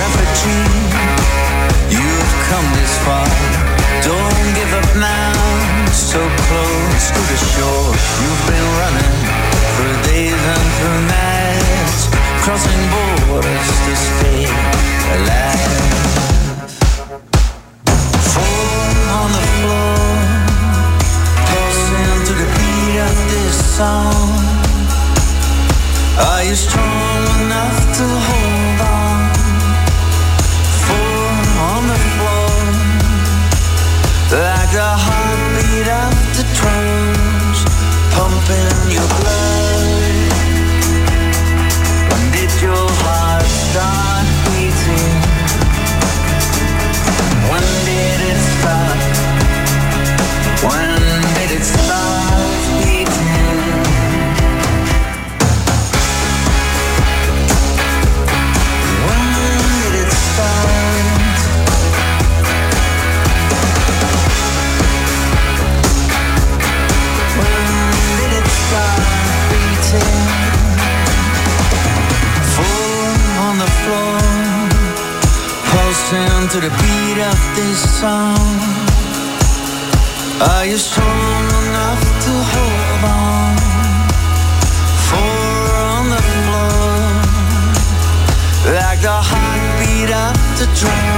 Refugee, you've come this far. So close to the shore. You've been running through days and through nights, crossing borders to stay alive. Fall on the floor, pulsing to the beat of this song. Are you strong enough to hold on? To the beat of this song. Are you strong enough to hold on? Four on the floor, like the heartbeat of the drums.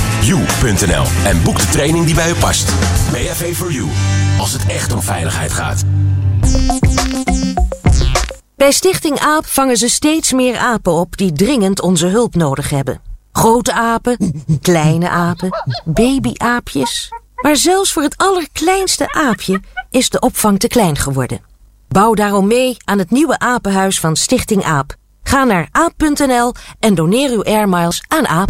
www.bav-4-u.nl en boek de training die bij u past. BHV for You, als het echt om veiligheid gaat. Bij Stichting AAP vangen ze steeds meer apen op die dringend onze hulp nodig hebben. Grote apen, kleine apen, babyaapjes. Maar zelfs voor het allerkleinste aapje is de opvang te klein geworden. Bouw daarom mee aan het nieuwe apenhuis van Stichting AAP. Ga naar aap.nl en doneer uw airmiles aan AAP.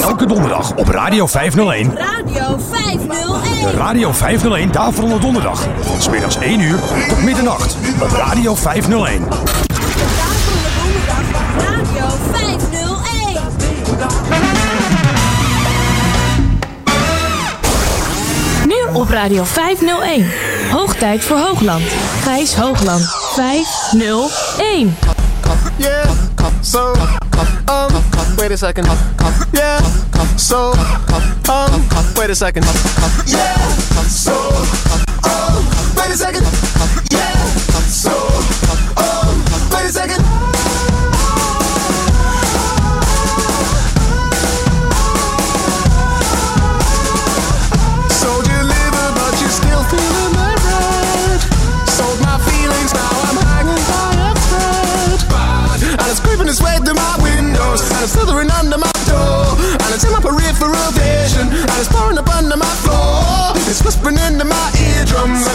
Elke donderdag op Radio 501. Radio 501. De Radio 501 Daverende Donderdag. Van 's middags 1 uur tot middernacht op Radio 501. Radio 501. Nu op Radio 501. Hoog tijd voor Hoogland. Gijs Hoogland 501. Yeah, so, um, wait a second. Yeah, so, um, wait a second. Yeah, so, um, wait a second. Yeah, so, um, wait a second. And it's slithering under my door, and it's in my peripheral vision, and it's pouring up under my floor. It's whispering into my eardrums,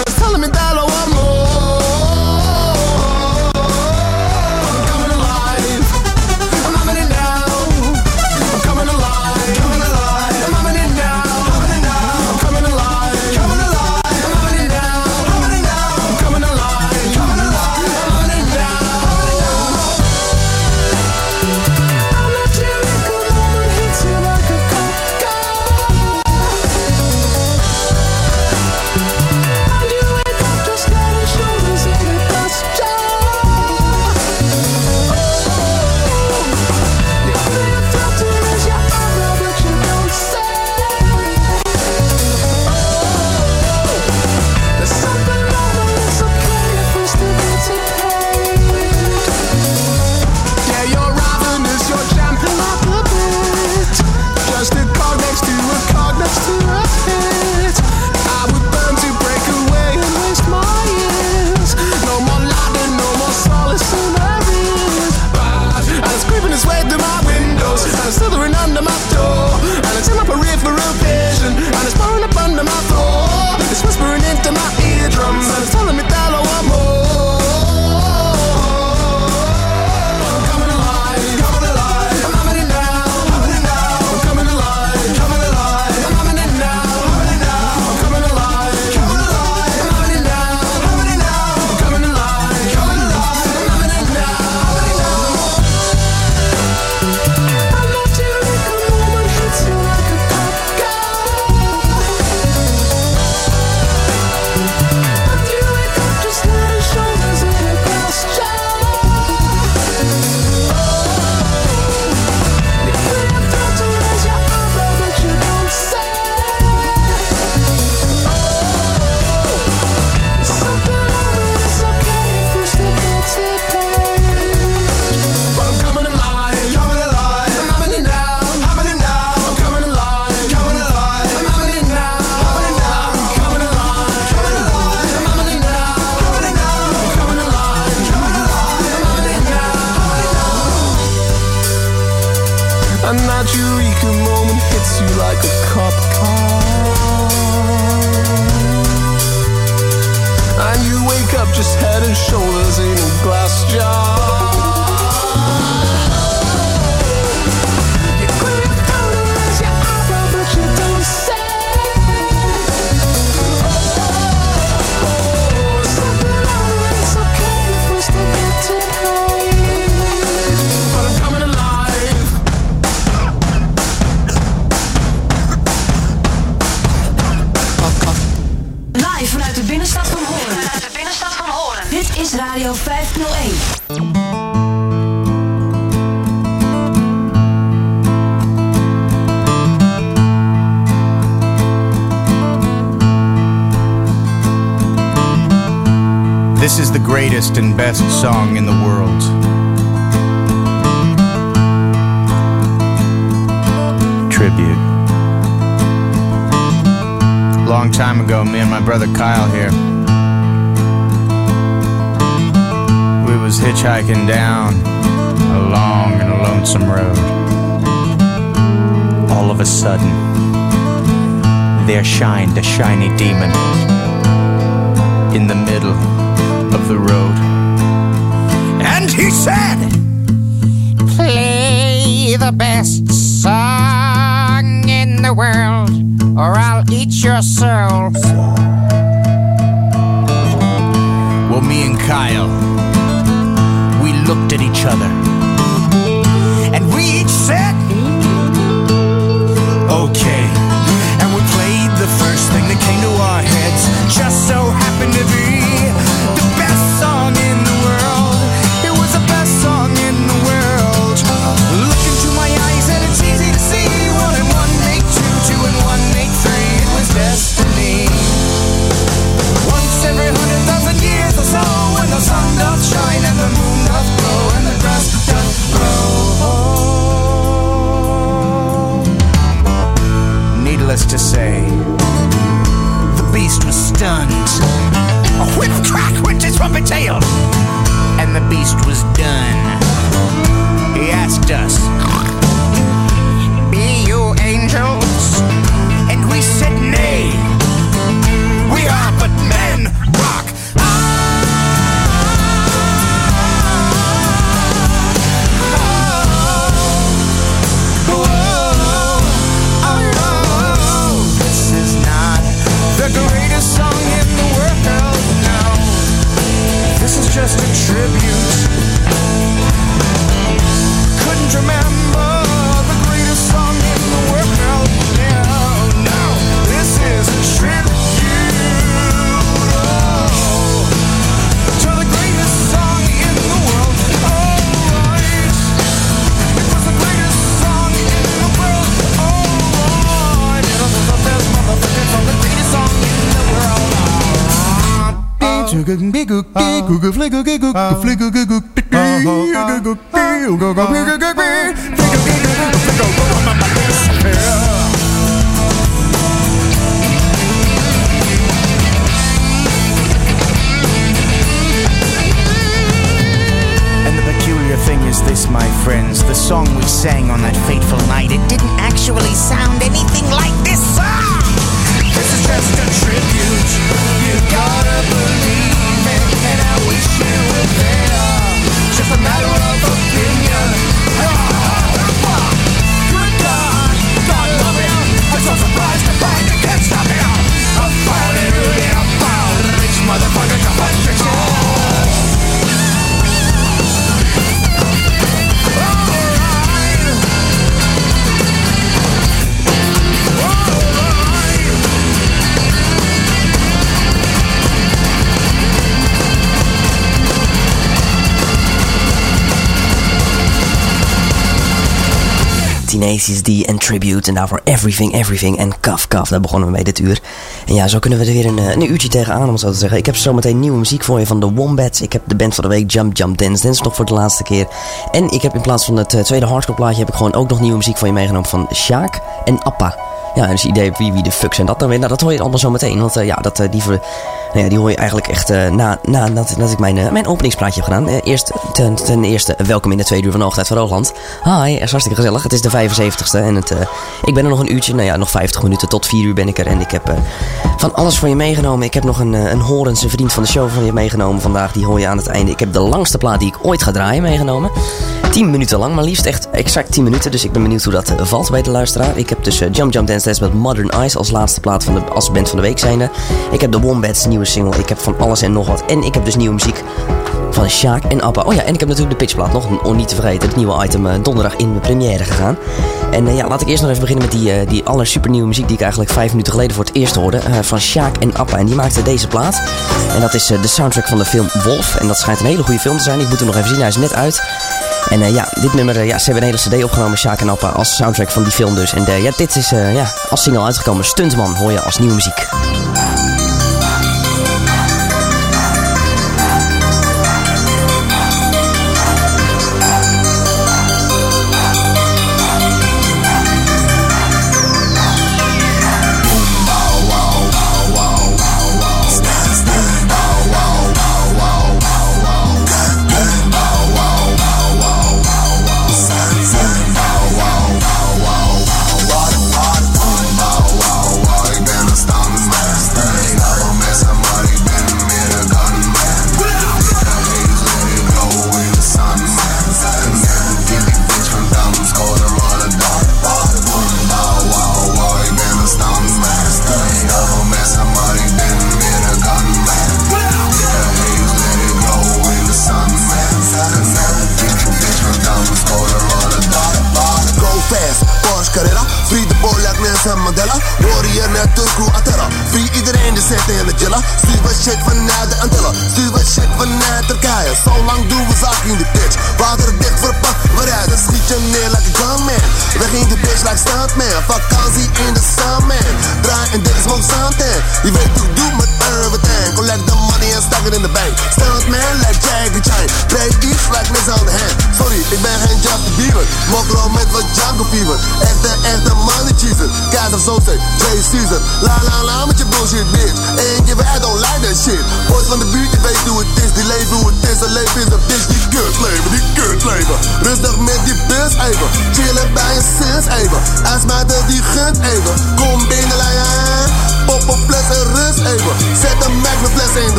shiny demon in the middle of the road. And he said, Play the best song in the world, or I'll eat your soul. Well, me and Kyle, we looked at each other. And D en Tribute. En daarvoor Everything, Everything en Kaf Kaf. Daar begonnen we mee dit uur. En ja, zo kunnen we er weer een, eh, een uurtje tegenaan, om zo te zeggen. Ik heb zometeen nieuwe muziek voor je van de Wombats. Ik heb de band van de week Jump Jump Dance Dance nog voor de laatste keer. En ik heb in plaats van het eh, tweede hardcore plaatje... heb ik gewoon ook nog nieuwe muziek voor je meegenomen van Sjaak en Appa. Ja, en je idee wie, wie de fuck zijn dat dan weer... Nou, dat hoor je allemaal zo meteen. Want eh, ja, dat, die, voor, nou ja, die hoor je eigenlijk echt eh, na, na dat, dat ik mijn, eh, mijn openingsplaatje heb gedaan. Eh, eerst, ten, ten eerste, welkom in de tweede uur van Hoogtijd van Hoogland. Hi, het is hartstikke gezellig. Het is de 75ste en het, ik ben er nog een uurtje. Nou ja, nog 50 minuten tot 4 uur ben ik er. En ik heb van alles voor je meegenomen. Ik heb nog een, eh, een Horense vriend van de show van je meegenomen vandaag. Die hoor je aan het einde. Ik heb de langste plaat die ik ooit ga draaien meegenomen. 10 minuten lang, maar liefst echt exact 10 minuten. Dus ik ben benieuwd hoe dat eh, valt bij de luisteraar. Ik heb dus eh, Jump Jump Dance Dance met Modern Eyes als laatste plaat van de, als band van de week zijnde. Ik heb de Wombats nieuwe single. Ik heb van alles en nog wat. En ik heb dus nieuwe muziek van Sjaak en Appa. Oh ja, en ik heb natuurlijk de pitchplaat nog om niet te vergeten. Het nieuwe item eh, donderdag in de première gegaan. En eh, ja, laat ik eerst nog even beginnen met die, uh, die aller supernieuwe muziek die ik eigenlijk vijf minuten geleden voor het eerst hoorde. van Sjaak en Appa. En die maakte deze plaat. En dat is de soundtrack van de film Wolf. En dat schijnt een hele goede film te zijn. Ik moet hem nog even zien. Hij is net uit. En ja, dit nummer, ja, ze hebben een hele cd opgenomen, Sjaak en Appa, als soundtrack van die film dus. En ja, dit is ja, als single uitgekomen. Stuntman hoor je als nieuwe muziek.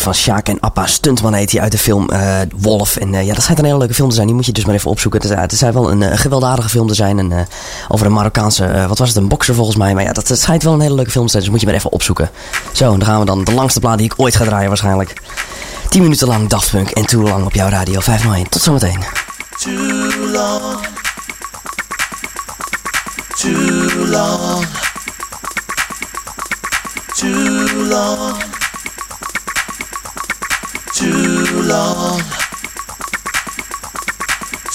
van Sjaak en Appa. Stuntman heet hij uit de film eh, Wolf. En eh, ja, dat schijnt een hele leuke film te zijn. Die moet je dus maar even opzoeken. Het, eh, het zijn wel een gewelddadige film te zijn. En, over een Marokkaanse, wat was het, een bokser volgens mij. Maar ja, dat, dat, schijnt wel een hele leuke film te zijn. Dus moet je maar even opzoeken. Zo, en dan gaan we dan. De langste plaat die ik ooit ga draaien waarschijnlijk. 10 minuten lang Daft Punk en Too Long op jouw radio 501. Tot zometeen. Too long. Too long. Too long.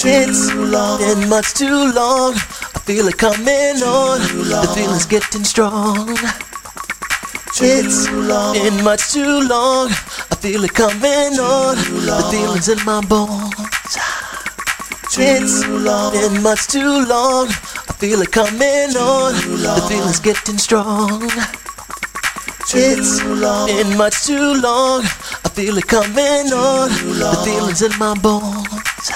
It's been much too long. I feel it coming on. The feeling's getting strong. It's been much too long. I feel it coming on. The feeling's in my bones. It's been much too long. I feel it coming on. The feeling's getting strong. It's been much too long. I feel it coming on. The feeling's in my bones.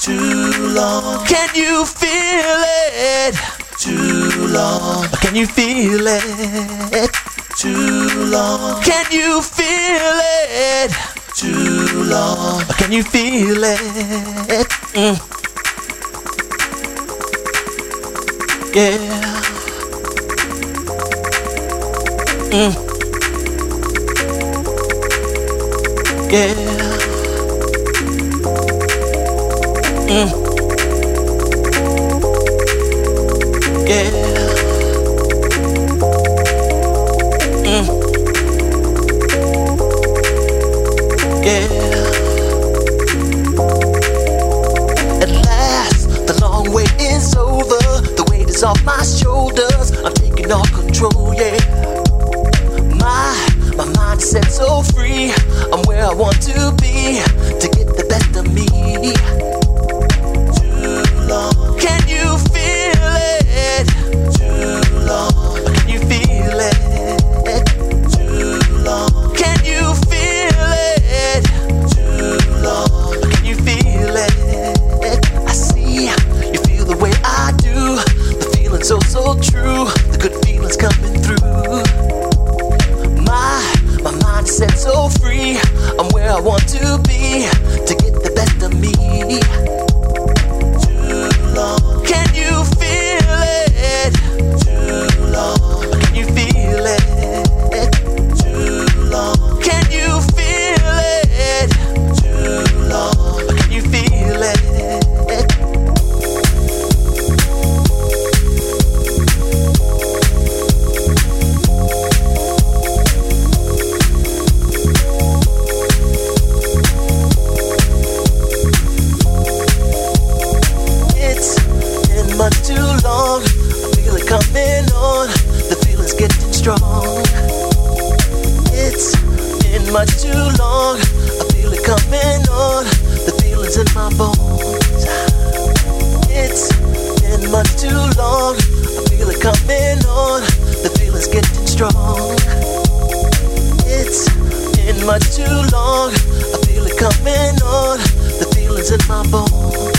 Too long. Can you feel it? Too long. Can you feel it? Too long. Can you feel it? Too long. Can you feel it? Mm. Yeah. Mm. Yeah. Mm. Yeah. Mm. Yeah. At last, the long wait is over. The weight is off my shoulders. I'm taking all control, yeah. Is set so free. I'm where I want to be to get the best of me. Can you feel it? Too long. Can you feel it? Too long. Can you feel it? Too long. Can you feel it? I see you feel the way I do. The so so true. The good feelings coming through. Set so free. I'm where I want to be to get much too long. I feel it coming on. The feeling's in my bones. It's been much too long. I feel it coming on. The feeling's getting strong. It's been much too long. I feel it coming on. The feeling's in my bones.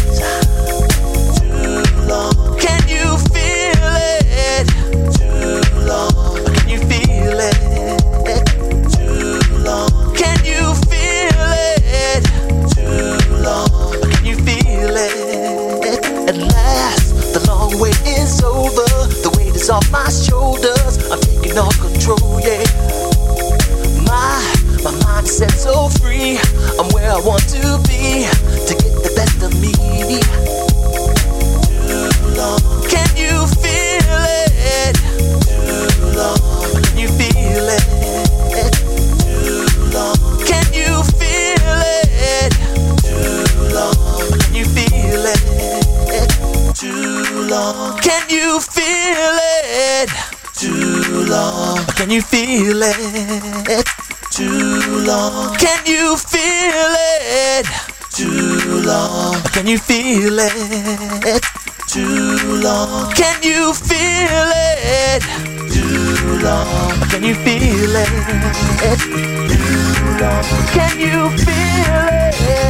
Set so free. I'm where I want to be to get the best of me. Can you feel it? Can you feel it? Too long. Can you feel it? Too long. Can you feel it? Too long. Can you feel it? Too long. Can you feel it? Too long. Can you feel it? Too long. Can you feel it? Too long. Can you feel it? Too long. Can you feel it?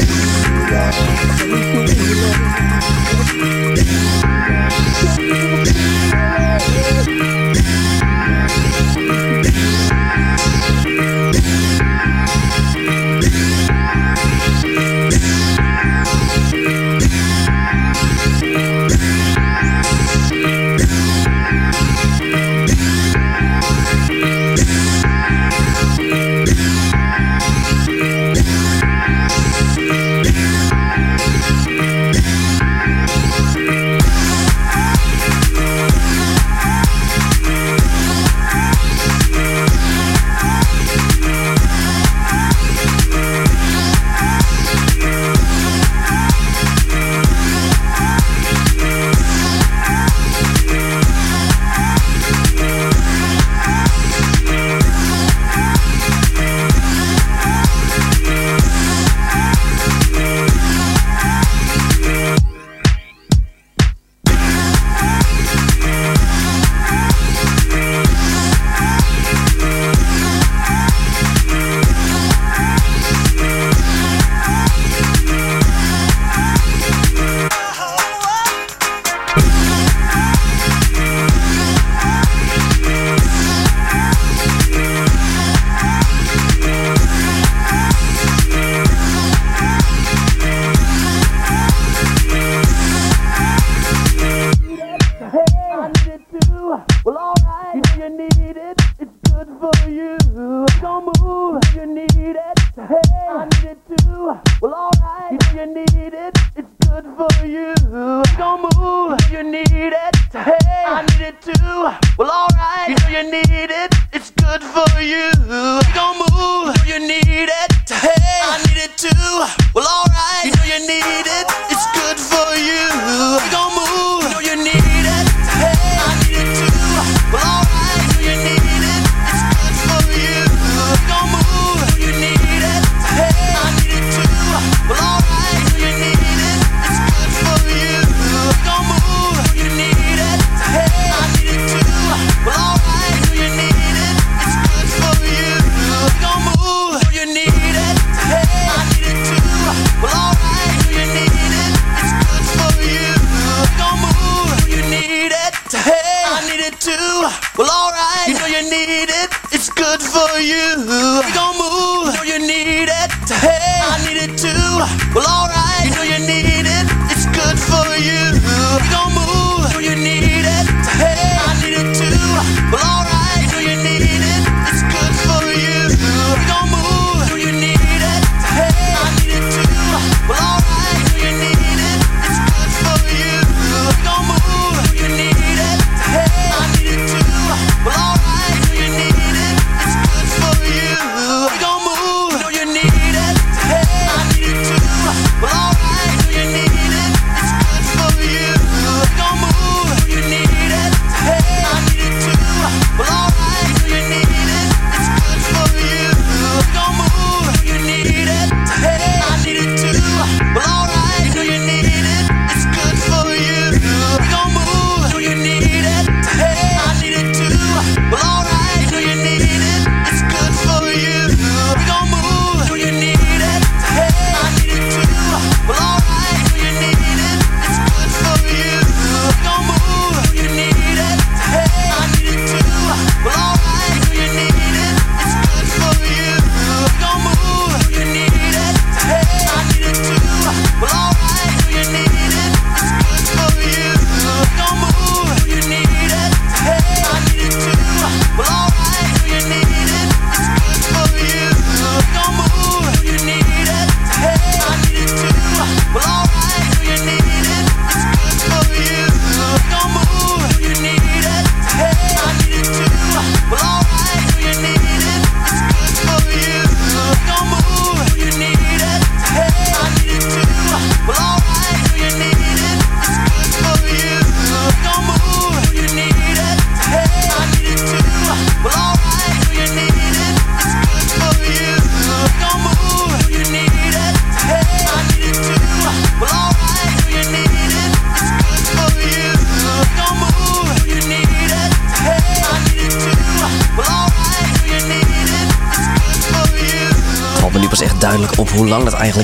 Too long. Can you feel need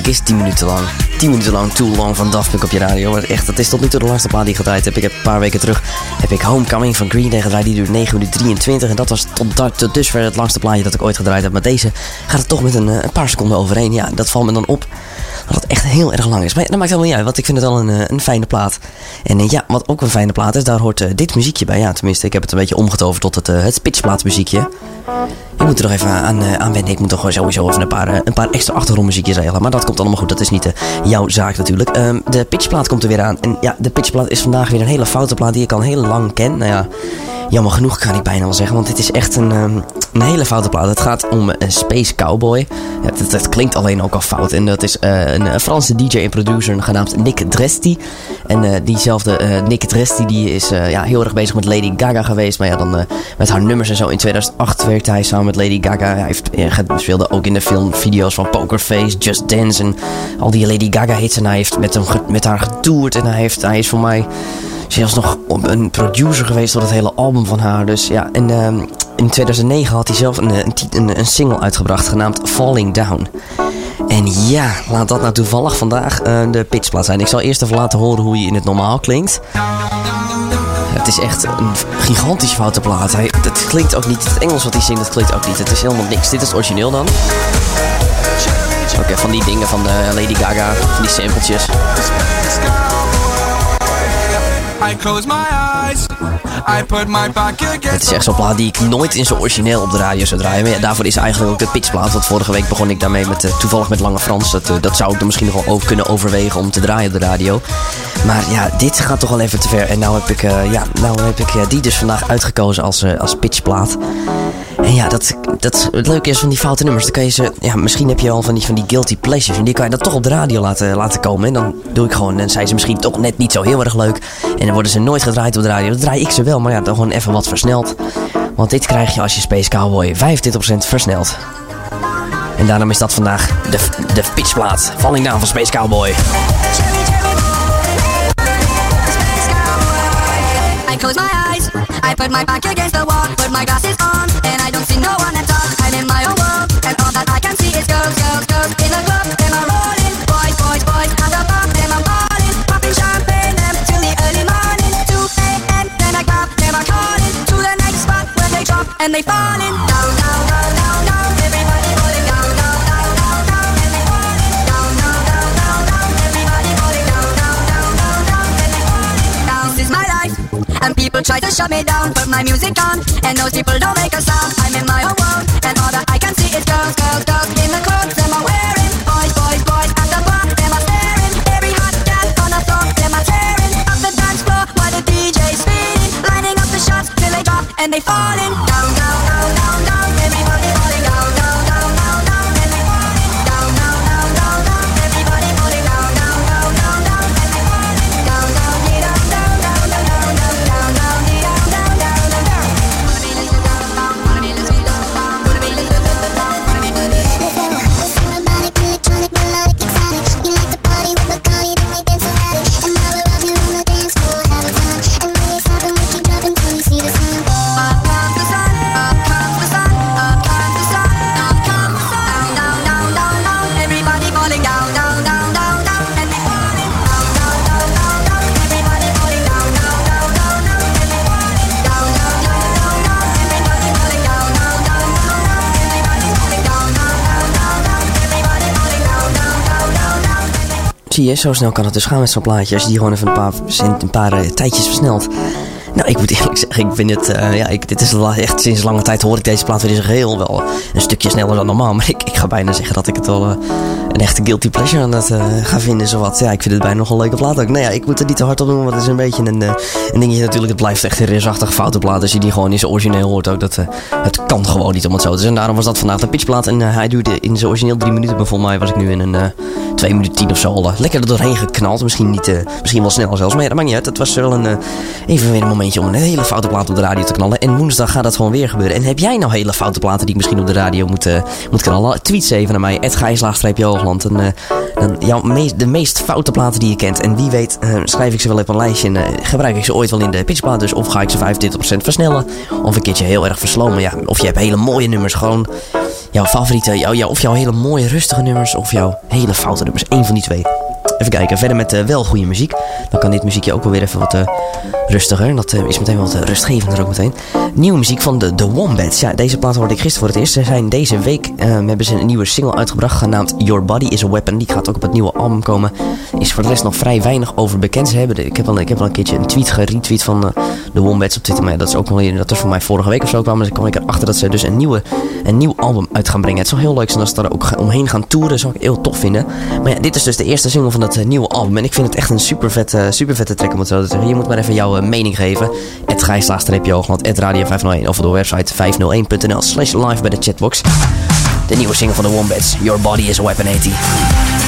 is. 10 minuten lang. 10 minuten lang, too long van Daft Punk op je radio. Echt, dat is tot nu toe de langste plaat die ik gedraaid heb. Ik heb een paar weken terug heb ik Homecoming van Green Day gedraaid. Die duurt 9 minuten 23. En dat was tot, tot dusver het langste plaatje dat ik ooit gedraaid heb. Maar deze gaat het toch met een, eh, een paar seconden overheen. Ja, dat valt me dan op. Dat het echt heel erg lang is. Maar dat maakt helemaal niet uit, want ik vind het wel een, eh, een fijne plaat. En eh, ja, wat ook een fijne plaat is, daar hoort dit muziekje bij. Ja, tenminste, ik heb het een beetje omgetoverd tot het, eh het spitsplaatmuziekje. Ik moet er nog even aan, eh, aan wennen. Ik moet toch sowieso even een paar, eh, een paar extra achtergrondmuziekjes regelen. Maar dat komt allemaal goed. Dat is niet eh, jouw zaak natuurlijk. Ehm, de pitchplaat komt er weer aan. En ja, de pitchplaat is vandaag weer een hele foute plaat die ik al heel lang ken. Nou ja, jammer genoeg kan ik bijna wel zeggen. Want dit is echt een, ehm, een hele foute plaat. Het gaat om een Space Cowboy. Het, het klinkt alleen ook al fout. En dat is eh, een, eh, Franse DJ en producer genaamd Nick Dresti. En eh, diezelfde Nick Dresti die is ja, heel erg bezig met Lady Gaga geweest. Maar ja, dan met haar nummers en zo. In 2008 werkte hij samen met Lady Gaga. Hij heeft, speelde ook in de filmvideo's van Poker Face, Just Dance en al die Lady Gaga hits. En hij heeft met, hem met haar getoerd. En hij, heeft, hij is voor mij zelfs nog een producer geweest voor het hele album van haar. Dus ja, en ehm, in 2009 had hij zelf een, tit- een, een single uitgebracht genaamd Falling Down. En ja, laat dat nou toevallig vandaag eh, de pitchplaat zijn. Ik zal eerst even laten horen hoe hij in het normaal klinkt. Het is echt een gigantisch foute plaat. Hij, het klinkt ook niet, het Engels wat hij zingt, dat klinkt ook niet. Het is helemaal niks. Dit is het origineel dan. Oké, van die dingen van eh, Lady Gaga, van die sampletjes. Put Het is echt zo'n plaat die ik nooit in zijn origineel op de radio zou draaien. Maar ja, daarvoor is eigenlijk ook de pitchplaat. Want vorige week begon ik daarmee met, eh, toevallig met Lange Frans. Dat, eh, dat zou ik er misschien nog wel over kunnen overwegen om te draaien op de radio. Maar ja, dit gaat toch wel even te ver. En nou heb ik, eh, ja, nou heb ik die dus vandaag uitgekozen als, als pitchplaat. En ja, dat, dat, het leuke is van die foute nummers. Dan kan je ze, ja, misschien heb je al van die, van die guilty pleasures. En die kan je dan toch op de radio laten, laten komen. En dan doe ik gewoon, dan zijn ze misschien toch net niet zo heel erg leuk. En dan worden ze nooit gedraaid op de radio. Dan draai ik ze wel, maar ja, dan gewoon even wat versneld. Want dit krijg je als je Space Cowboy 25% versneld. En daarom is dat vandaag de, de pitchplaat. Falling Down van Space Cowboy. I close my Put my back against the wall, put my glasses on, and I don't see no one at all. I'm in my own world, and all that I can see is girls, girls, girls in the club. Them are rolling, boys, boys, boys at the bar. Them are balling, popping champagne, them till the early morning. 2 a.m. Then I grab, them are calling to the next spot where they drop and they falling down, down, down. People try to shut me down, put my music on, and those people don't make a sound. I'm in my own world, and all that I can see is girls, girls, girls in the clothes Zie je, zo snel kan het dus gaan met zo'n plaatje. Als je die gewoon even een paar, een paar eh, tijdjes versnelt. Nou, ik moet eerlijk zeggen, ik vind het... eh, ja, ik, dit is echt sinds lange tijd hoor ik deze plaat weer zijn geheel wel een stukje sneller dan normaal. Maar ik, ik ga bijna zeggen dat ik het wel eh, een echte guilty pleasure aan het eh, ga vinden. Zowat. Ja, ik vind het bijna nog een leuke plaat ook. Nou ja, ik moet het niet te hard op doen, want het is een beetje een, eh, een dingetje natuurlijk. Het blijft echt een reusachtig foute plaat. Als je die gewoon in zijn origineel hoort ook. Dat, eh, het kan gewoon niet om het zo te. En daarom was dat vandaag de pitchplaat. En hij duurde in zijn origineel drie minuten. Maar volgens mij was ik nu in een... eh, twee minuten tien of zo al lekker er doorheen geknald. Misschien, niet, misschien wel snel zelfs. Maar ja, dat maakt niet uit. Het was wel een, even weer een momentje om een hele foute plaat op de radio te knallen. En woensdag gaat dat gewoon weer gebeuren. En heb jij nou hele foute platen die ik misschien op de radio moet, moet knallen? Tweet ze even naar mij. Het Hoogland. En eh, dan jouw meest, de meest foute platen die je kent. En wie weet eh, schrijf ik ze wel op een lijstje. En eh, gebruik ik ze ooit wel in de pitchplaat. Dus of ga ik ze 25% versnellen. Of een keertje heel erg verslomen. Ja, of je hebt hele mooie nummers. Gewoon jouw favoriete. Jouw, of jouw hele mooie rustige nummers. Of jouw hele foute nummers. Eén van die twee. Even kijken, verder met eh, wel goede muziek. Dan kan dit muziekje ook wel weer even wat eh, rustiger. Dat eh, is meteen wat rustgevender ook meteen. Nieuwe muziek van de, de Wombats. Ja, deze plaat hoorde ik gisteren voor het eerst. Ze zijn deze week hebben ze een nieuwe single uitgebracht genaamd Your Body is a Weapon. Die gaat ook op het nieuwe album komen. Is voor de rest nog vrij weinig over bekend. Ze hebben de- ik, heb wel, ik heb wel een keertje een tweet geretweet van de Wombats op Twitter. Maar dat is ook wel weer, dat is voor mij vorige week of zo kwam. Dus kwam ik erachter dat ze dus een, nieuwe, een nieuw album uit gaan brengen. Het zou heel leuk zijn als ze daar ook omheen gaan toeren. zou ik heel tof vinden. Maar ja, dit is dus de eerste single van het eh, nieuwe album. En ik vind het echt een super vette, super track om het zo te zeggen. Je moet maar even jouw eh, mening geven. Het gijslaagstreepje hoogland, het radio 501 of door website 501.nl slash live bij de chatbox. De nieuwe single van de Wombats, Your Body is a Weapon 80.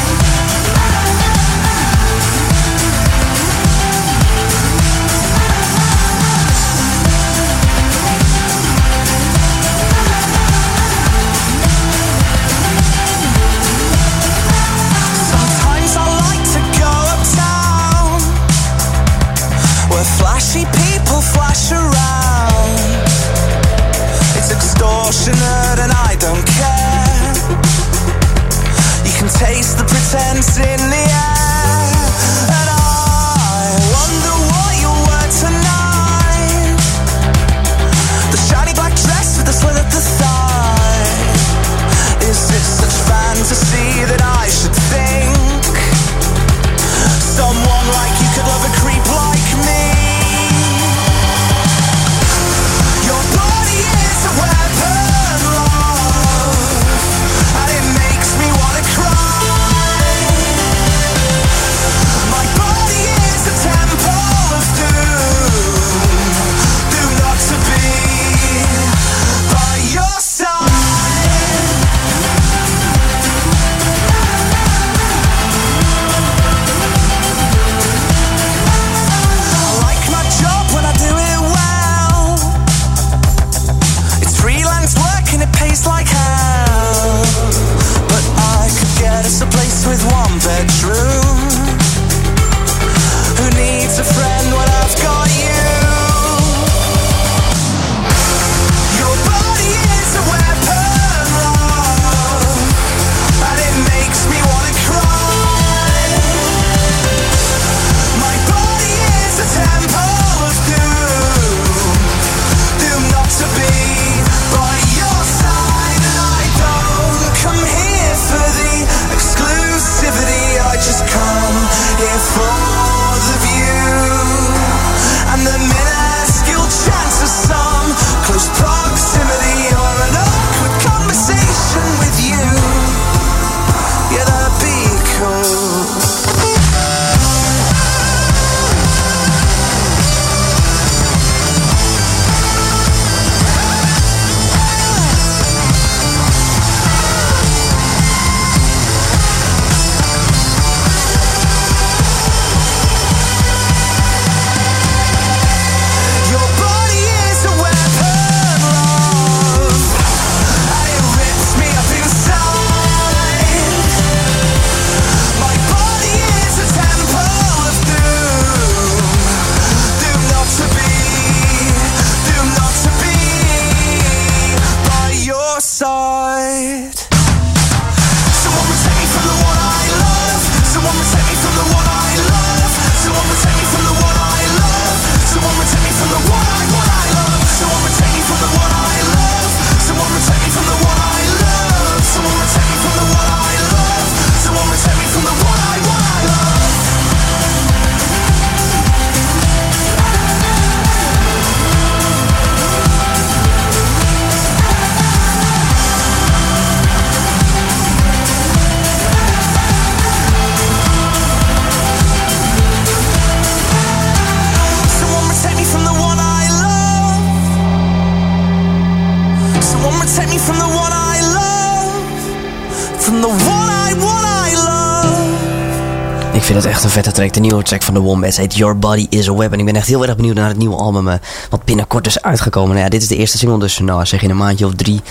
Track. De nieuwe track van de Wombats heet Your Body is a Weapon. Ik ben echt heel erg benieuwd naar het nieuwe album. eh, wat binnenkort is uitgekomen. Nou ja, dit is de eerste single. Dus nou, zeg in een maandje of drie,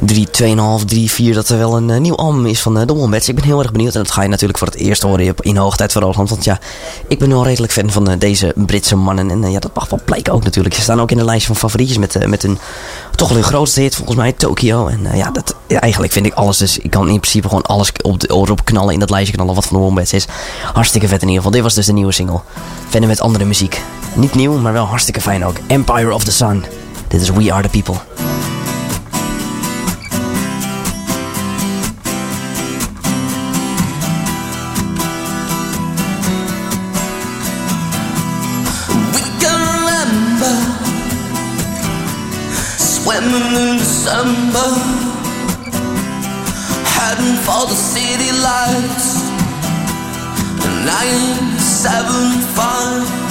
drie, tweeënhalf, drie, vier. Dat er wel een eh, nieuw album is van eh, de Wombats. Ik ben heel erg benieuwd. En dat ga je natuurlijk voor het eerst horen in hoogtijd voor Hoogland. Want ja, ik ben wel redelijk fan van eh, deze Britse mannen. En ja, dat mag wel blijken ook natuurlijk. Ze staan ook in de lijst van favorietjes met, met een toch wel hun grootste hit volgens mij, Tokyo. En ja, dat, eigenlijk vind ik alles. Dus ik kan in principe gewoon alles op de, erop knallen in dat lijstje knallen wat van de Wombats is. Hartstikke vet in ieder geval. Dit was dus de nieuwe single. Verder met andere muziek. Niet nieuw, maar wel hartstikke fijn ook. Empire of the Sun. Dit is We Are the People. December, heading for the city lights. Nine, seven, five.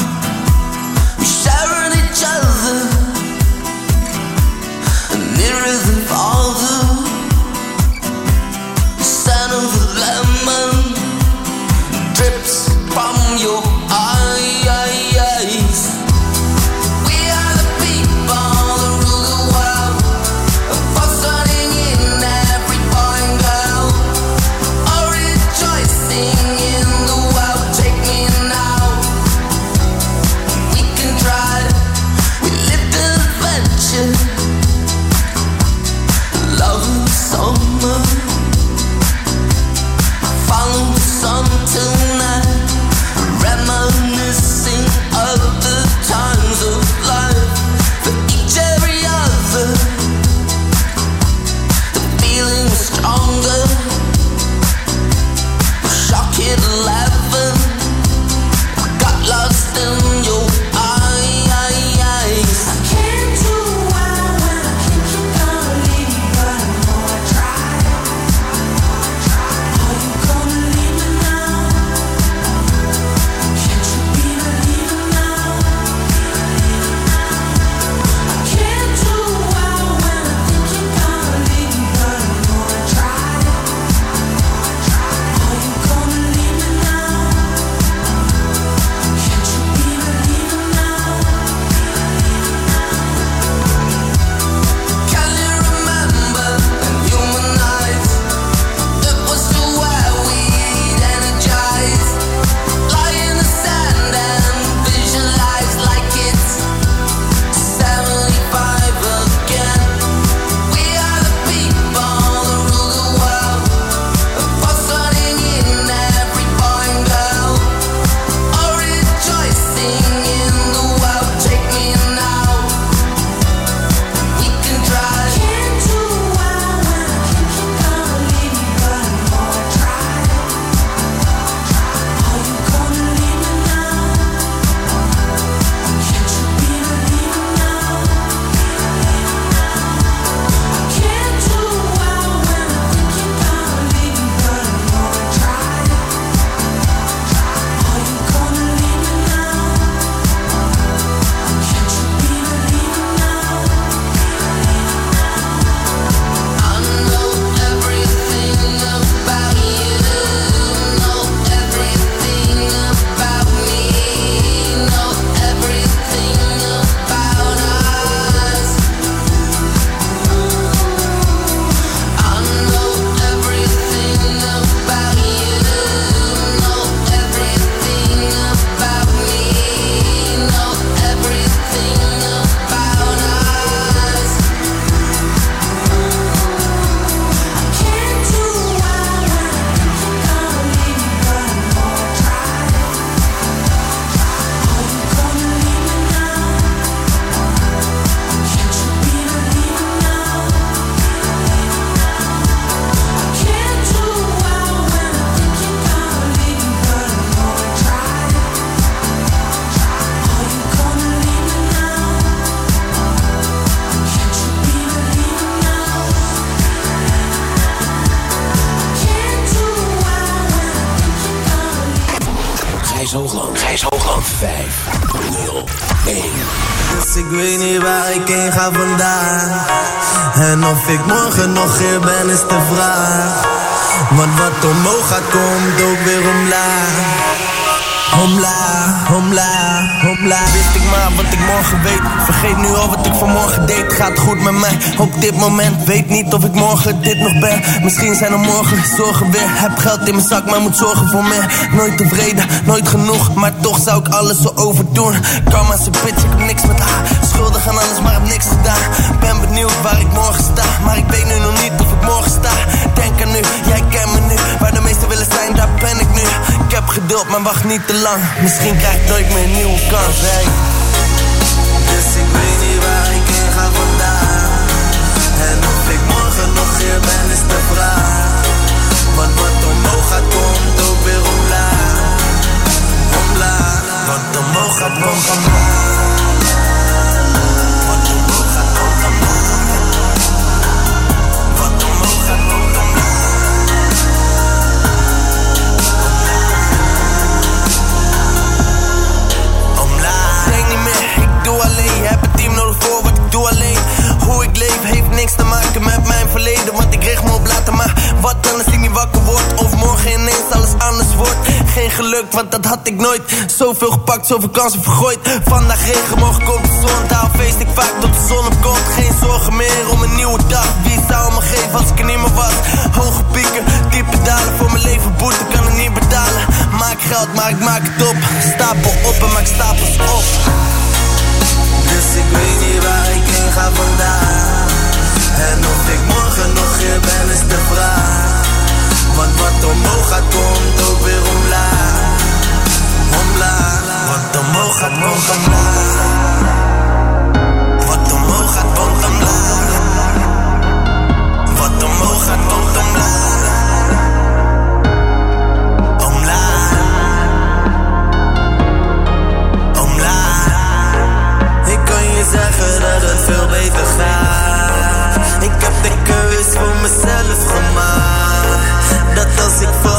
Of ik morgen nog hier ben is de vraag. Want wat omhoog gaat, komt ook weer omlaag. Omlaag, omlaag, omlaag. Morgen weet. Vergeet nu al wat ik vanmorgen deed. Gaat goed met mij op dit moment. Weet niet of ik morgen dit nog ben. Misschien zijn er morgen zorgen weer. Heb geld in mijn zak, maar moet zorgen voor meer. Nooit tevreden, nooit genoeg. Maar toch zou ik alles zo overdoen. Karma's een bitch, ik heb niks met haar. Schuldig aan alles, maar heb niks gedaan. Ben benieuwd waar ik morgen sta. Maar ik weet nu nog niet of ik morgen sta. Denk aan nu, jij kent me nu. Waar de meesten willen zijn, daar ben ik nu. Ik heb geduld, maar wacht niet te lang. Misschien krijg ik nooit meer een nieuwe kans. Is de vraag. Want wat omhoog gaat, komt ook weer omlaag. Omlaag. Wat omhoog gaat, komt omlaag. Geen geluk, want dat had ik nooit. Zoveel gepakt, zoveel kansen vergooid. Vandaag regen, morgen komt de zon. Daarom feest ik vaak tot de zon opkomt. Geen zorgen meer om een nieuwe dag. Wie zou me geven als ik er niet meer was? Hoge pieken, diepe dalen voor mijn leven. Boete kan het niet betalen. Maak geld, maar ik maak het op. Stapel op en maak stapels op. Dus ik weet niet waar ik heen ga vandaag. En of ik morgen nog hier ben is de vraag. Want wat omhoog gaat, komt ook weer. Omlaag. Wat omhoog gaat, komt omlaag. Wat omhoog gaat, komt omlaag. Wat omhoog gaat, komt omlaag. Omlaag. Omlaag. Ik kan je zeggen dat het veel beter gaat. Ik heb de keus voor mezelf gemaakt. Dat als ik val,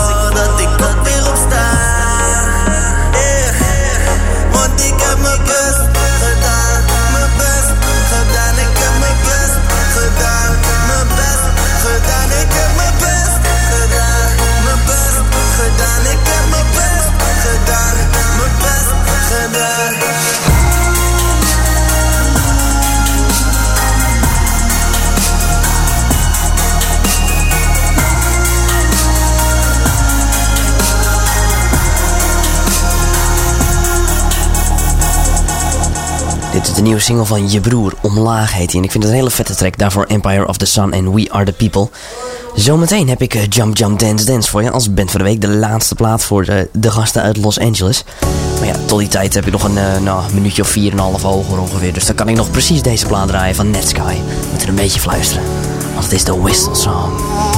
de nieuwe single van Je Broer, Omlaag heet hij. En ik vind het een hele vette track. Daarvoor Empire of the Sun en We Are The People. Zometeen heb ik eh, Jump Jump Dance Dance voor je. Als band van de week. De laatste plaat voor de, de gasten uit Los Angeles. Maar ja, tot die tijd heb ik nog een eh, nou, minuutje of 4,5 hoger ongeveer. Dus dan kan ik nog precies deze plaat draaien van Netsky. Moet er een beetje fluisteren. Want het is de Whistle Song.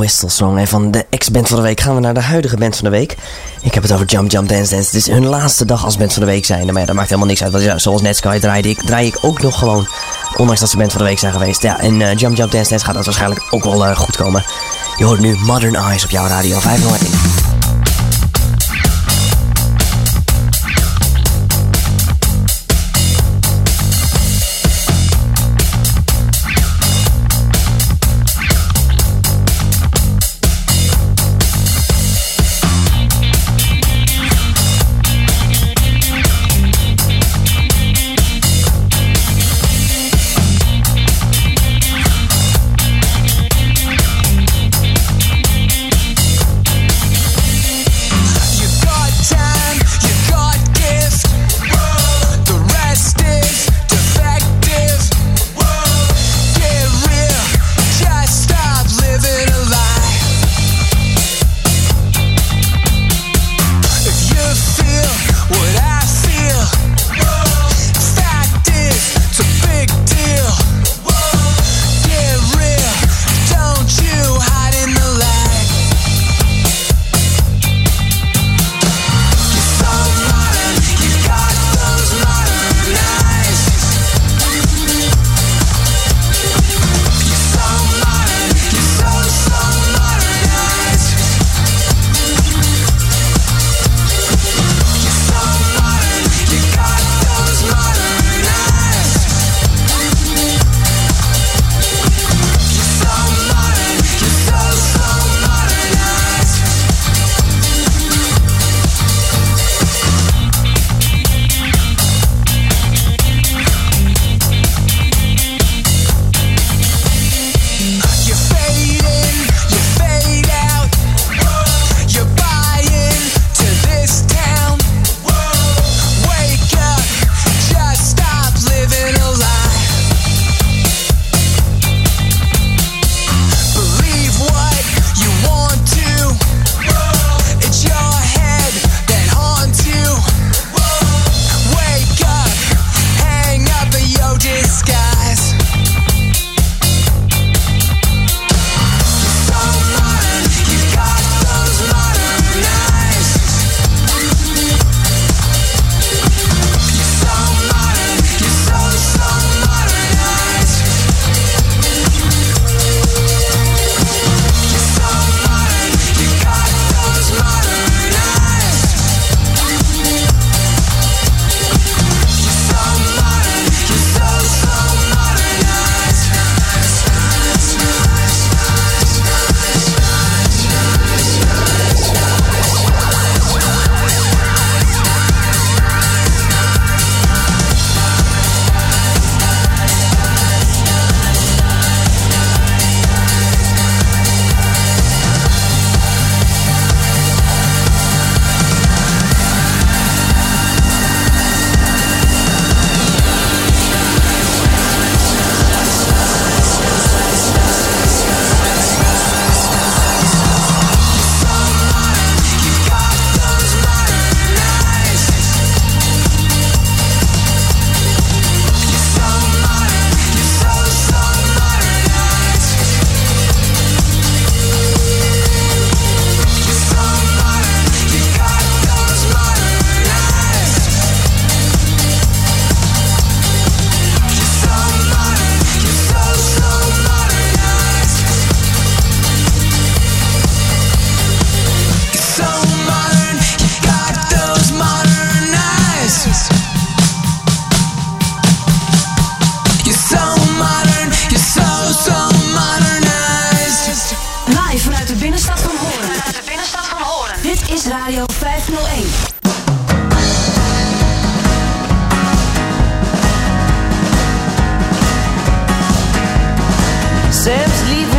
Whistle Song. En van de ex-band van de week gaan we naar de huidige band van de week. Ik heb het over Jump Jump Dance Dance. Het is hun laatste dag als band van de week zijn. Maar ja, dat maakt helemaal niks uit. Want ja, zoals Net Sky draaide ik, draai ik ook nog gewoon. Ondanks dat ze band van de week zijn geweest. Ja, en eh, Jump Jump Dance Dance gaat dat waarschijnlijk ook wel eh, goed komen. Je hoort nu Modern Eyes op jouw radio 501. Radio 501. Sam's leaving.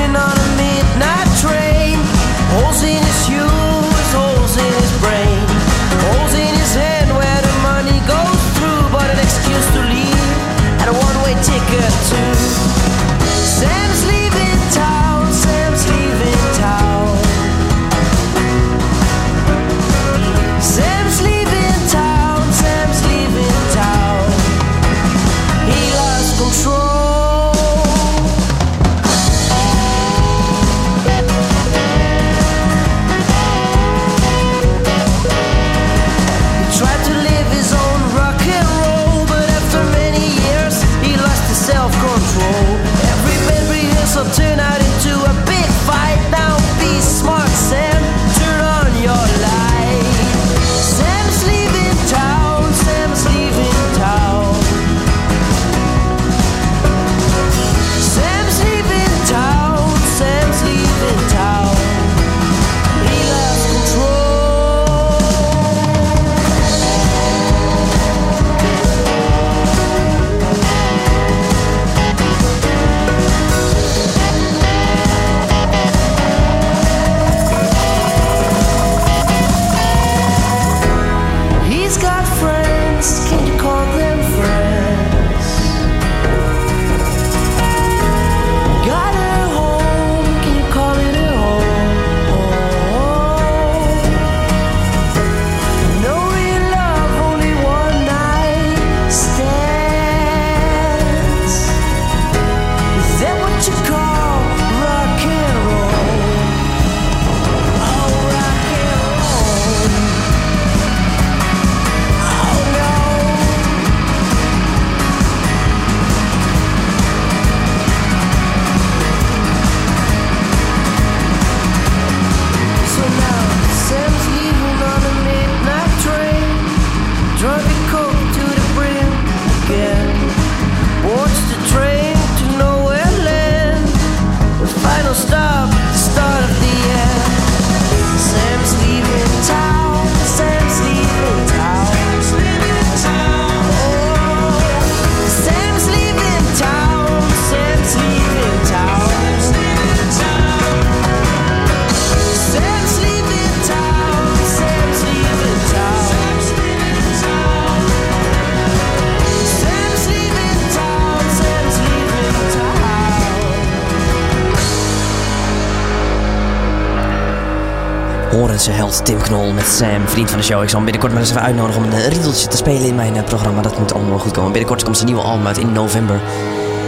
Tim Knol met Sam, vriend van de show. Ik zal hem binnenkort maar eens even uitnodigen om een riedeltje te spelen in mijn eh, programma. Dat moet allemaal goed komen. Binnenkort komt zijn nieuwe album uit in november.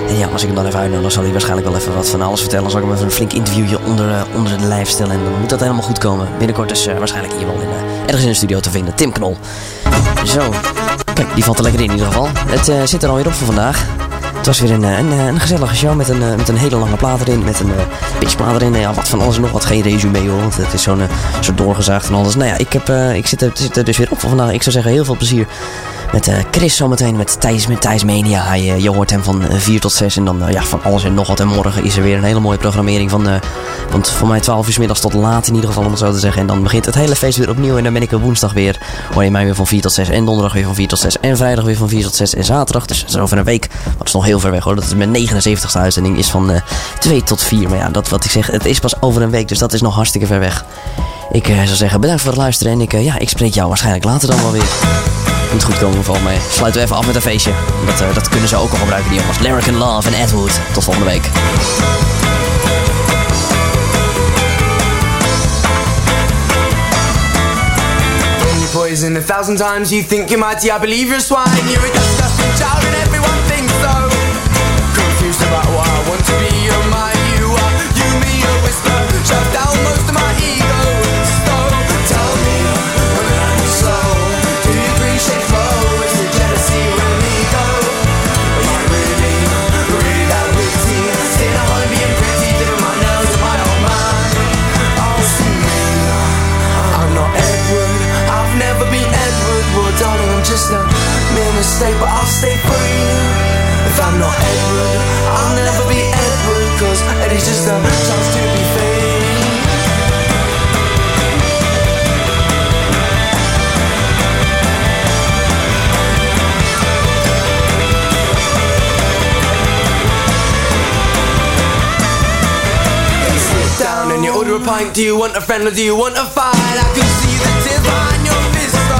En ja, als ik hem dan even uitnodig, zal hij waarschijnlijk wel even wat van alles vertellen. Zal ik hem even een flink interviewje onder, eh, onder de lijf stellen. En dan moet dat helemaal goed komen. Binnenkort dus eh, waarschijnlijk hier wel in, ergens in de studio te vinden. Tim Knol. Zo. Kijk, die valt er lekker in in ieder geval. Het zit er alweer op voor vandaag. Het was weer een, eh, een, eh, een gezellige show met een, eh, met een hele lange plaat erin. Met een uh, pitchplaat erin. Ja, wat van alles en nog wat. Geen resume hoor. Want het is zo'n zo doorgezaagd van alles. Nou ja, ik, heb, ik zit, er, zit er dus weer op voor vandaag. Ik zou zeggen heel veel plezier met eh, Chris zometeen. Met Thijs, met Thijs Mania. Hij, eh, je hoort hem van eh, 4 tot 6. En dan eh, ja, van alles en nog wat. En morgen is er weer een hele mooie programmering van... eh, want voor mij 12 uur 's middags tot laat in ieder geval om het zo te zeggen. En dan begint het hele feest weer opnieuw. En dan ben ik er woensdag weer. Hoor je mij weer van 4 tot 6. En donderdag weer van 4 tot 6. En vrijdag weer van 4 tot 6. En zaterdag, dus is over een week. Dat is nog heel ver weg hoor. Dat is mijn 79ste uitzending. Is van eh 2 tot 4. Maar ja, dat wat ik zeg. Het is pas over een week. Dus dat is nog hartstikke ver weg. Ik eh, zou zeggen bedankt voor het luisteren. En ik, eh, ja, ik spreek jou waarschijnlijk later dan wel weer. Moet goed komen, val mee. Sluiten we even af met een feestje. Dat, eh, dat kunnen ze ook al gebruiken, die jongens. Lyric and Love en Ed Wood. Tot volgende week. When you poison a thousand times, you think you're mighty. I believe you're swine. You're a disgusting a pint. Do you want a friend or do you want a fight? I can see the tears behind your fist. So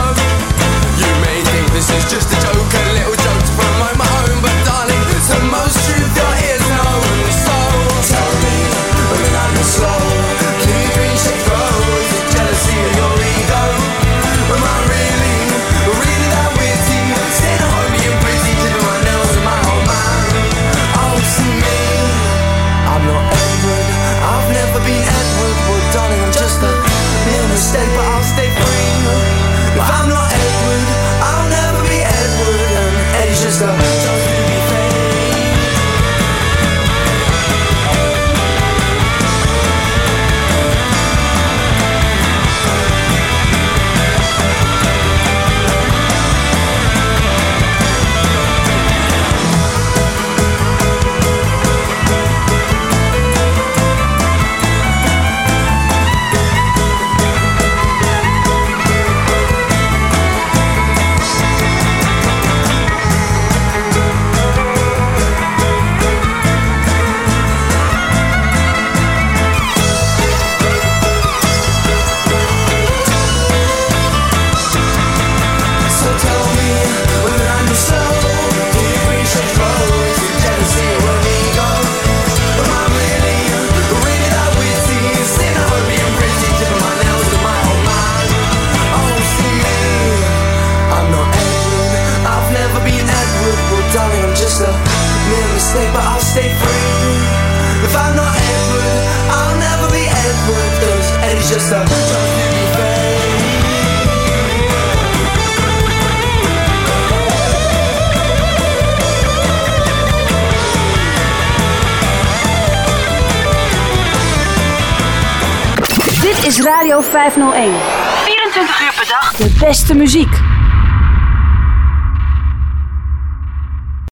you may think this is just a joke, mistake, but I'll stay free. If I'm not Edward, I'll never be Edward. 'cause Eddie's just a be fake. Dit is Radio 501. 24 uur per dag. De beste muziek.